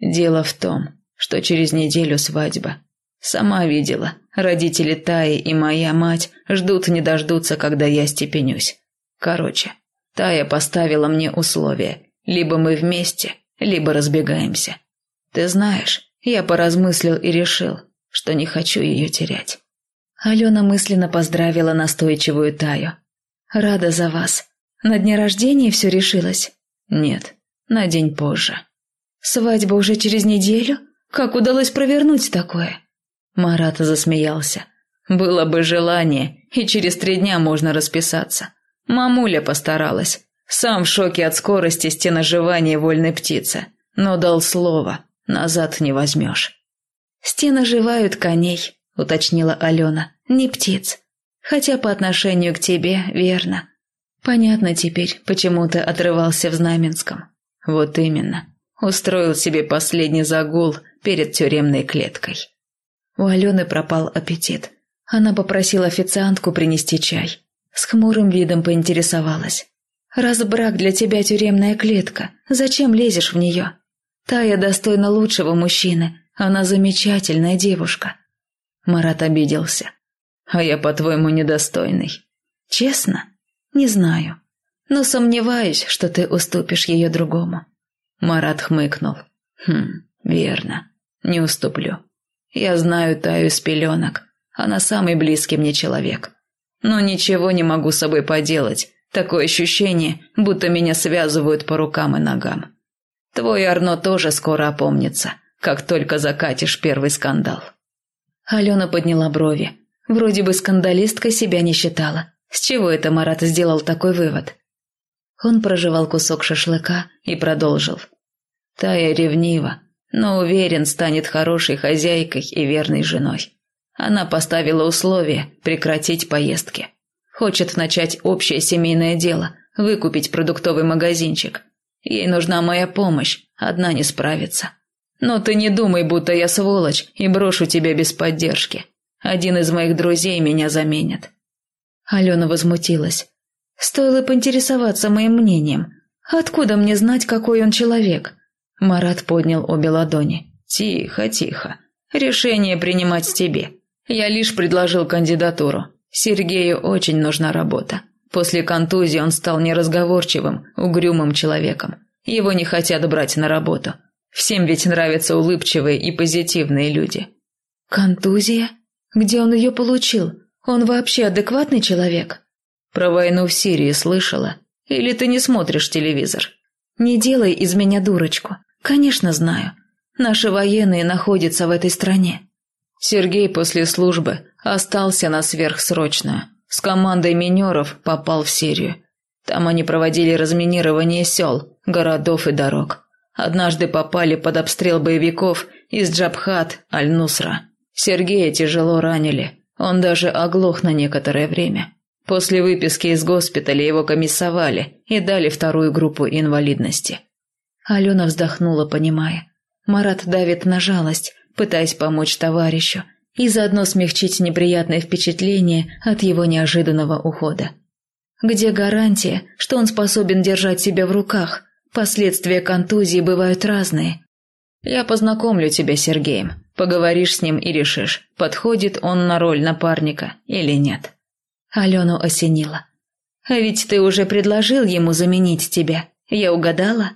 Дело в том, что через неделю свадьба. Сама видела, родители Таи и моя мать ждут не дождутся, когда я степенюсь. Короче, Тая поставила мне условие. Либо мы вместе, либо разбегаемся. Ты знаешь, я поразмыслил и решил, что не хочу ее терять. Алена мысленно поздравила настойчивую Таю. «Рада за вас. На дне рождения все решилось?» «Нет, на день позже». Свадьба уже через неделю? Как удалось провернуть такое? Марат засмеялся. Было бы желание, и через три дня можно расписаться. Мамуля постаралась. Сам в шоке от скорости стеноживания вольной птицы. Но дал слово, назад не возьмешь. «Стеноживают коней», — уточнила Алена, — «не птиц. Хотя по отношению к тебе верно. Понятно теперь, почему ты отрывался в Знаменском». «Вот именно. Устроил себе последний загул перед тюремной клеткой. У Алены пропал аппетит. Она попросила официантку принести чай. С хмурым видом поинтересовалась. «Раз брак для тебя тюремная клетка, зачем лезешь в нее? Тая достойна лучшего мужчины, она замечательная девушка». Марат обиделся. «А я, по-твоему, недостойный?» «Честно? Не знаю. Но сомневаюсь, что ты уступишь ее другому». Марат хмыкнул. «Хм, верно. Не уступлю. Я знаю Таю с пеленок. Она самый близкий мне человек. Но ничего не могу с собой поделать. Такое ощущение, будто меня связывают по рукам и ногам. Твой Арно тоже скоро опомнится, как только закатишь первый скандал». Алена подняла брови. Вроде бы скандалистка себя не считала. С чего это Марат сделал такой вывод? Он прожевал кусок шашлыка и продолжил. Тая ревнива, но уверен, станет хорошей хозяйкой и верной женой. Она поставила условие прекратить поездки. Хочет начать общее семейное дело, выкупить продуктовый магазинчик. Ей нужна моя помощь, одна не справится. Но ты не думай, будто я сволочь и брошу тебя без поддержки. Один из моих друзей меня заменит. Алена возмутилась. Стоило поинтересоваться моим мнением. Откуда мне знать, какой он человек? Марат поднял обе ладони. «Тихо, тихо. Решение принимать тебе. Я лишь предложил кандидатуру. Сергею очень нужна работа. После контузии он стал неразговорчивым, угрюмым человеком. Его не хотят брать на работу. Всем ведь нравятся улыбчивые и позитивные люди». «Контузия? Где он ее получил? Он вообще адекватный человек?» «Про войну в Сирии слышала? Или ты не смотришь телевизор?» «Не делай из меня дурочку. Конечно, знаю. Наши военные находятся в этой стране». Сергей после службы Остался на сверхсрочную. С командой минеров попал в Сирию. Там они проводили разминирование сел, городов и дорог. Однажды попали под обстрел боевиков из Джабхат, Аль-Нусра. Сергея тяжело ранили. Он даже оглох на некоторое время. После выписки из госпиталя его комиссовали и дали вторую группу инвалидности. Алена вздохнула, понимая. Марат давит на жалость, пытаясь помочь товарищу и заодно смягчить неприятное впечатление от его неожиданного ухода. Где гарантия, что он способен держать себя в руках? Последствия контузии бывают разные. Я познакомлю тебя с Сергеем. Поговоришь с ним и решишь, подходит он на роль напарника или нет. Алену осенило. А ведь ты уже предложил ему заменить тебя. Я угадала?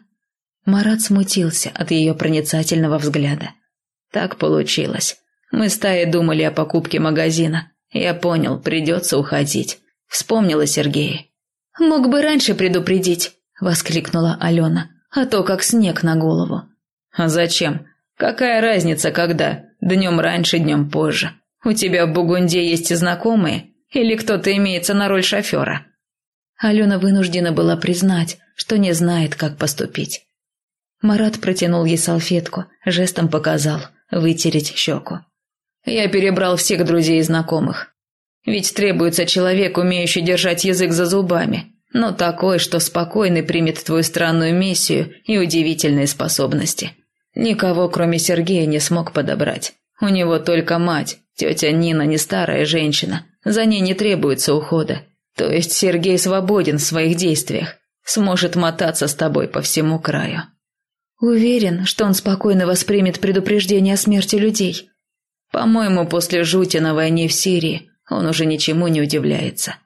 Марат смутился от ее проницательного взгляда. Так получилось. Мы с Таей думали о покупке магазина. Я понял, придется уходить. Вспомнила Сергея. «Мог бы раньше предупредить», – воскликнула Алена. «А то как снег на голову». «А зачем? Какая разница, когда? Днем раньше, днем позже. У тебя в Бугунде есть знакомые? Или кто-то имеется на роль шофера?» Алена вынуждена была признать, что не знает, как поступить. Марат протянул ей салфетку, жестом показал вытереть щеку. «Я перебрал всех друзей и знакомых. Ведь требуется человек, умеющий держать язык за зубами, но такой, что спокойно примет твою странную миссию и удивительные способности. Никого, кроме Сергея, не смог подобрать. У него только мать, тетя Нина не старая женщина, за ней не требуется ухода. То есть Сергей свободен в своих действиях, сможет мотаться с тобой по всему краю. Уверен, что он спокойно воспримет предупреждение о смерти людей. По-моему, после жути на войне в Сирии он уже ничему не удивляется.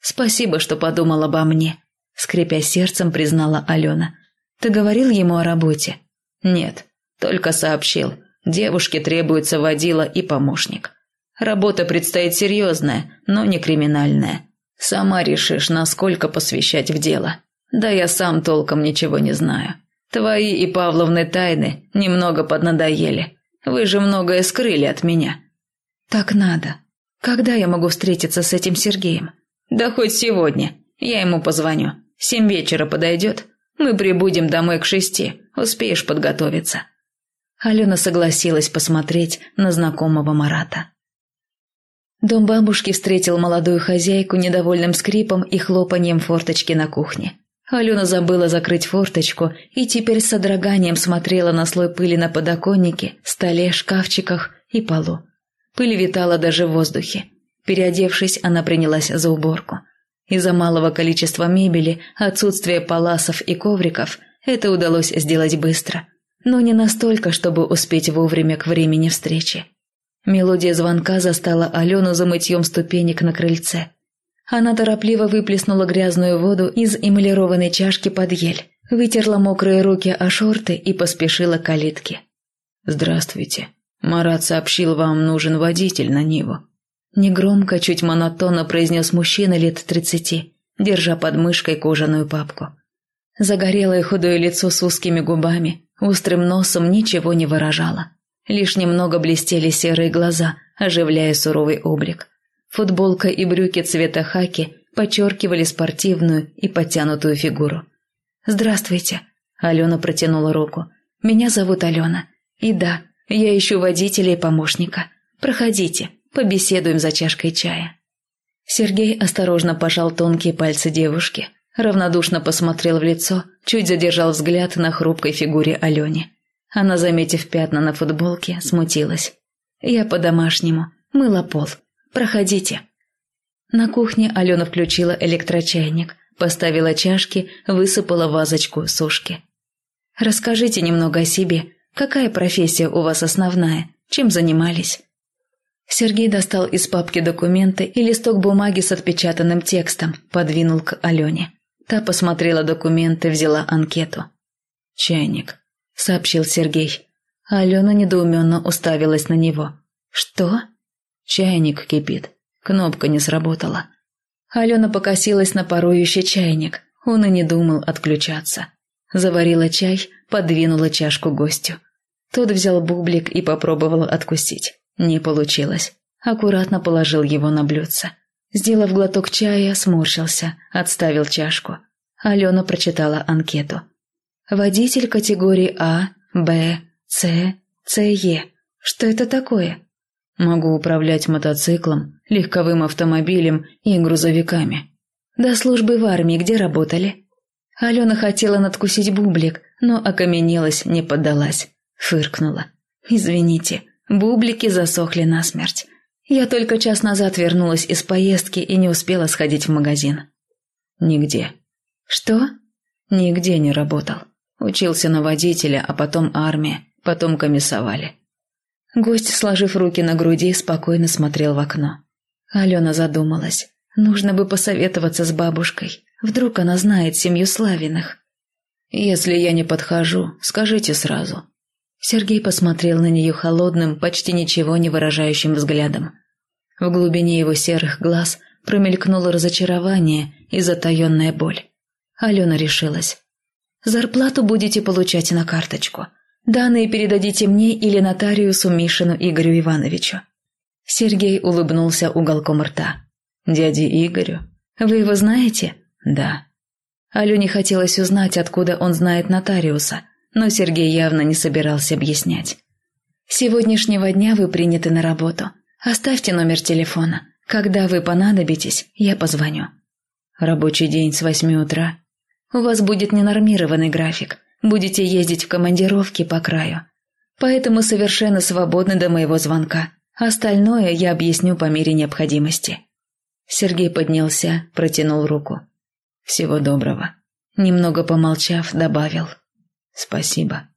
Спасибо, что подумал обо мне, скрипя сердцем, признала Алена. Ты говорил ему о работе? Нет, только сообщил. Девушке требуется водила и помощник. Работа предстоит серьезная, но не криминальная. Сама решишь, насколько посвящать в дело. Да я сам толком ничего не знаю. Твои и Павловны тайны немного поднадоели. Вы же многое скрыли от меня. Так надо. Когда я могу встретиться с этим Сергеем? Да хоть сегодня. Я ему позвоню. Семь вечера подойдет. Мы прибудем домой к шести. Успеешь подготовиться. Алена согласилась посмотреть на знакомого Марата. Дом бабушки встретил молодую хозяйку недовольным скрипом и хлопанием форточки на кухне. Алена забыла закрыть форточку и теперь с содроганием смотрела на слой пыли на подоконнике, столе, шкафчиках и полу. Пыль витала даже в воздухе. Переодевшись, она принялась за уборку. Из-за малого количества мебели, отсутствия паласов и ковриков, это удалось сделать быстро. Но не настолько, чтобы успеть вовремя к времени встречи. Мелодия звонка застала Алену за мытьем ступенек на крыльце. Она торопливо выплеснула грязную воду из эмалированной чашки под ель, вытерла мокрые руки о шорты и поспешила к калитке. «Здравствуйте. Марат сообщил, вам нужен водитель на Ниву». Негромко, чуть монотонно произнес мужчина лет тридцати, держа под мышкой кожаную папку. Загорелое худое лицо с узкими губами, острым носом ничего не выражало. Лишь немного блестели серые глаза, оживляя суровый облик. Футболка и брюки цвета хаки подчеркивали спортивную и подтянутую фигуру. «Здравствуйте», – Алена протянула руку. «Меня зовут Алена. И да, я ищу водителя и помощника. Проходите, побеседуем за чашкой чая». Сергей осторожно пожал тонкие пальцы девушки, равнодушно посмотрел в лицо, чуть задержал взгляд на хрупкой фигуре Алене. Она, заметив пятна на футболке, смутилась. «Я по-домашнему. Мыла пол. Проходите». На кухне Алена включила электрочайник, поставила чашки, высыпала вазочку сушки. «Расскажите немного о себе. Какая профессия у вас основная? Чем занимались?» Сергей достал из папки документы и листок бумаги с отпечатанным текстом, подвинул к Алене. Та посмотрела документы, взяла анкету. «Чайник», — сообщил Сергей. Алена недоуменно уставилась на него. «Что?» Чайник кипит. Кнопка не сработала. Алена покосилась на парующий чайник. Он и не думал отключаться. Заварила чай, подвинула чашку гостю. Тот взял бублик и попробовал откусить. Не получилось. аккуратно положил его на блюдце. Сделав глоток чая, сморщился, отставил чашку. Алена прочитала анкету. Водитель категории А, Б, С, СЕ. Что это такое? Могу управлять мотоциклом, легковым автомобилем и грузовиками. До службы в армии где работали? Алена хотела надкусить бублик, но окаменелась, не поддалась. Фыркнула. «Извините, бублики засохли насмерть. Я только час назад вернулась из поездки и не успела сходить в магазин». «Нигде». «Что?» «Нигде не работал. Учился на водителя, а потом армия, потом комиссовали». Гость, сложив руки на груди, спокойно смотрел в окно. Алена задумалась. Нужно бы посоветоваться с бабушкой. Вдруг она знает семью Славиных. «Если я не подхожу, скажите сразу». Сергей посмотрел на нее холодным, почти ничего не выражающим взглядом. В глубине его серых глаз промелькнуло разочарование и затаенная боль. Алена решилась. «Зарплату будете получать на карточку. Данные передадите мне или нотариусу Мишину Игорю Ивановичу». Сергей улыбнулся уголком рта. «Дяде Игорю? Вы его знаете?» «Да». Алене хотелось узнать, откуда он знает нотариуса, но Сергей явно не собирался объяснять. «С сегодняшнего дня вы приняты на работу. Оставьте номер телефона. Когда вы понадобитесь, я позвоню». «Рабочий день с восьми утра». «У вас будет ненормированный график. Будете ездить в командировки по краю. Поэтому совершенно свободны до моего звонка. Остальное я объясню по мере необходимости». Сергей поднялся, протянул руку. «Всего доброго». Немного помолчав, добавил. «Спасибо».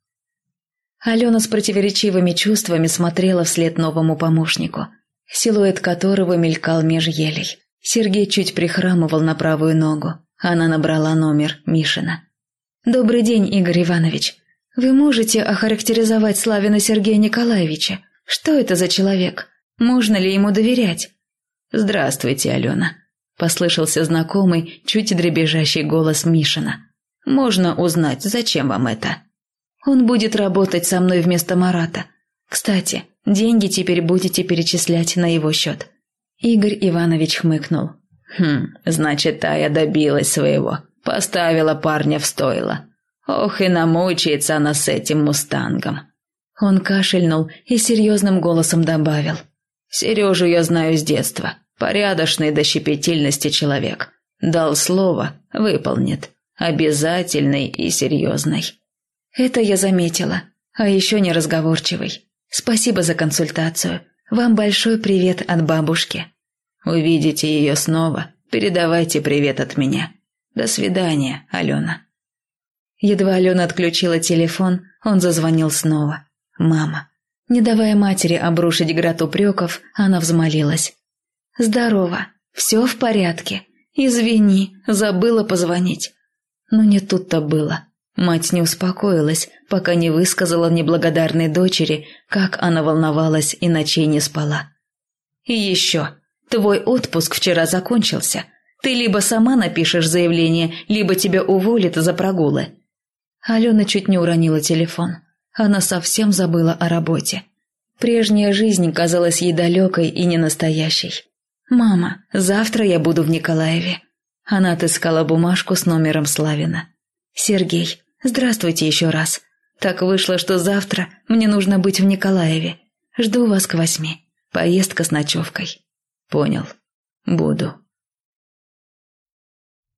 Алена с противоречивыми чувствами смотрела вслед новому помощнику, силуэт которого мелькал меж елей. Сергей чуть прихрамывал на правую ногу. Она набрала номер Мишина. «Добрый день, Игорь Иванович. Вы можете охарактеризовать Славина Сергея Николаевича? Что это за человек? Можно ли ему доверять?» «Здравствуйте, Алена», – послышался знакомый, чуть дребезжащий голос Мишина. «Можно узнать, зачем вам это?» «Он будет работать со мной вместо Марата. Кстати, деньги теперь будете перечислять на его счет». Игорь Иванович хмыкнул. «Хм, значит, Тая добилась своего. Поставила парня в стойло. Ох, и намучается она с этим мустангом». Он кашельнул и серьезным голосом добавил – Сережу я знаю с детства. Порядочный до щепетильности человек. Дал слово, выполнит. Обязательный и серьезный. Это я заметила. А еще неразговорчивый. Спасибо за консультацию. Вам большой привет от бабушки. Увидите ее снова. Передавайте привет от меня. До свидания, Алена. Едва Алена отключила телефон, он зазвонил снова. Мама. Не давая матери обрушить град упреков, она взмолилась. «Здорово, все в порядке. Извини, забыла позвонить». Но не тут-то было. Мать не успокоилась, пока не высказала неблагодарной дочери, как она волновалась и ночей не спала. «И еще, твой отпуск вчера закончился. Ты либо сама напишешь заявление, либо тебя уволят за прогулы». Алена чуть не уронила телефон. Она совсем забыла о работе. Прежняя жизнь казалась ей далекой и ненастоящей. «Мама, завтра я буду в Николаеве». Она отыскала бумажку с номером Славина. «Сергей, здравствуйте еще раз. Так вышло, что завтра мне нужно быть в Николаеве. Жду вас к восьми. Поездка с ночевкой». «Понял. Буду».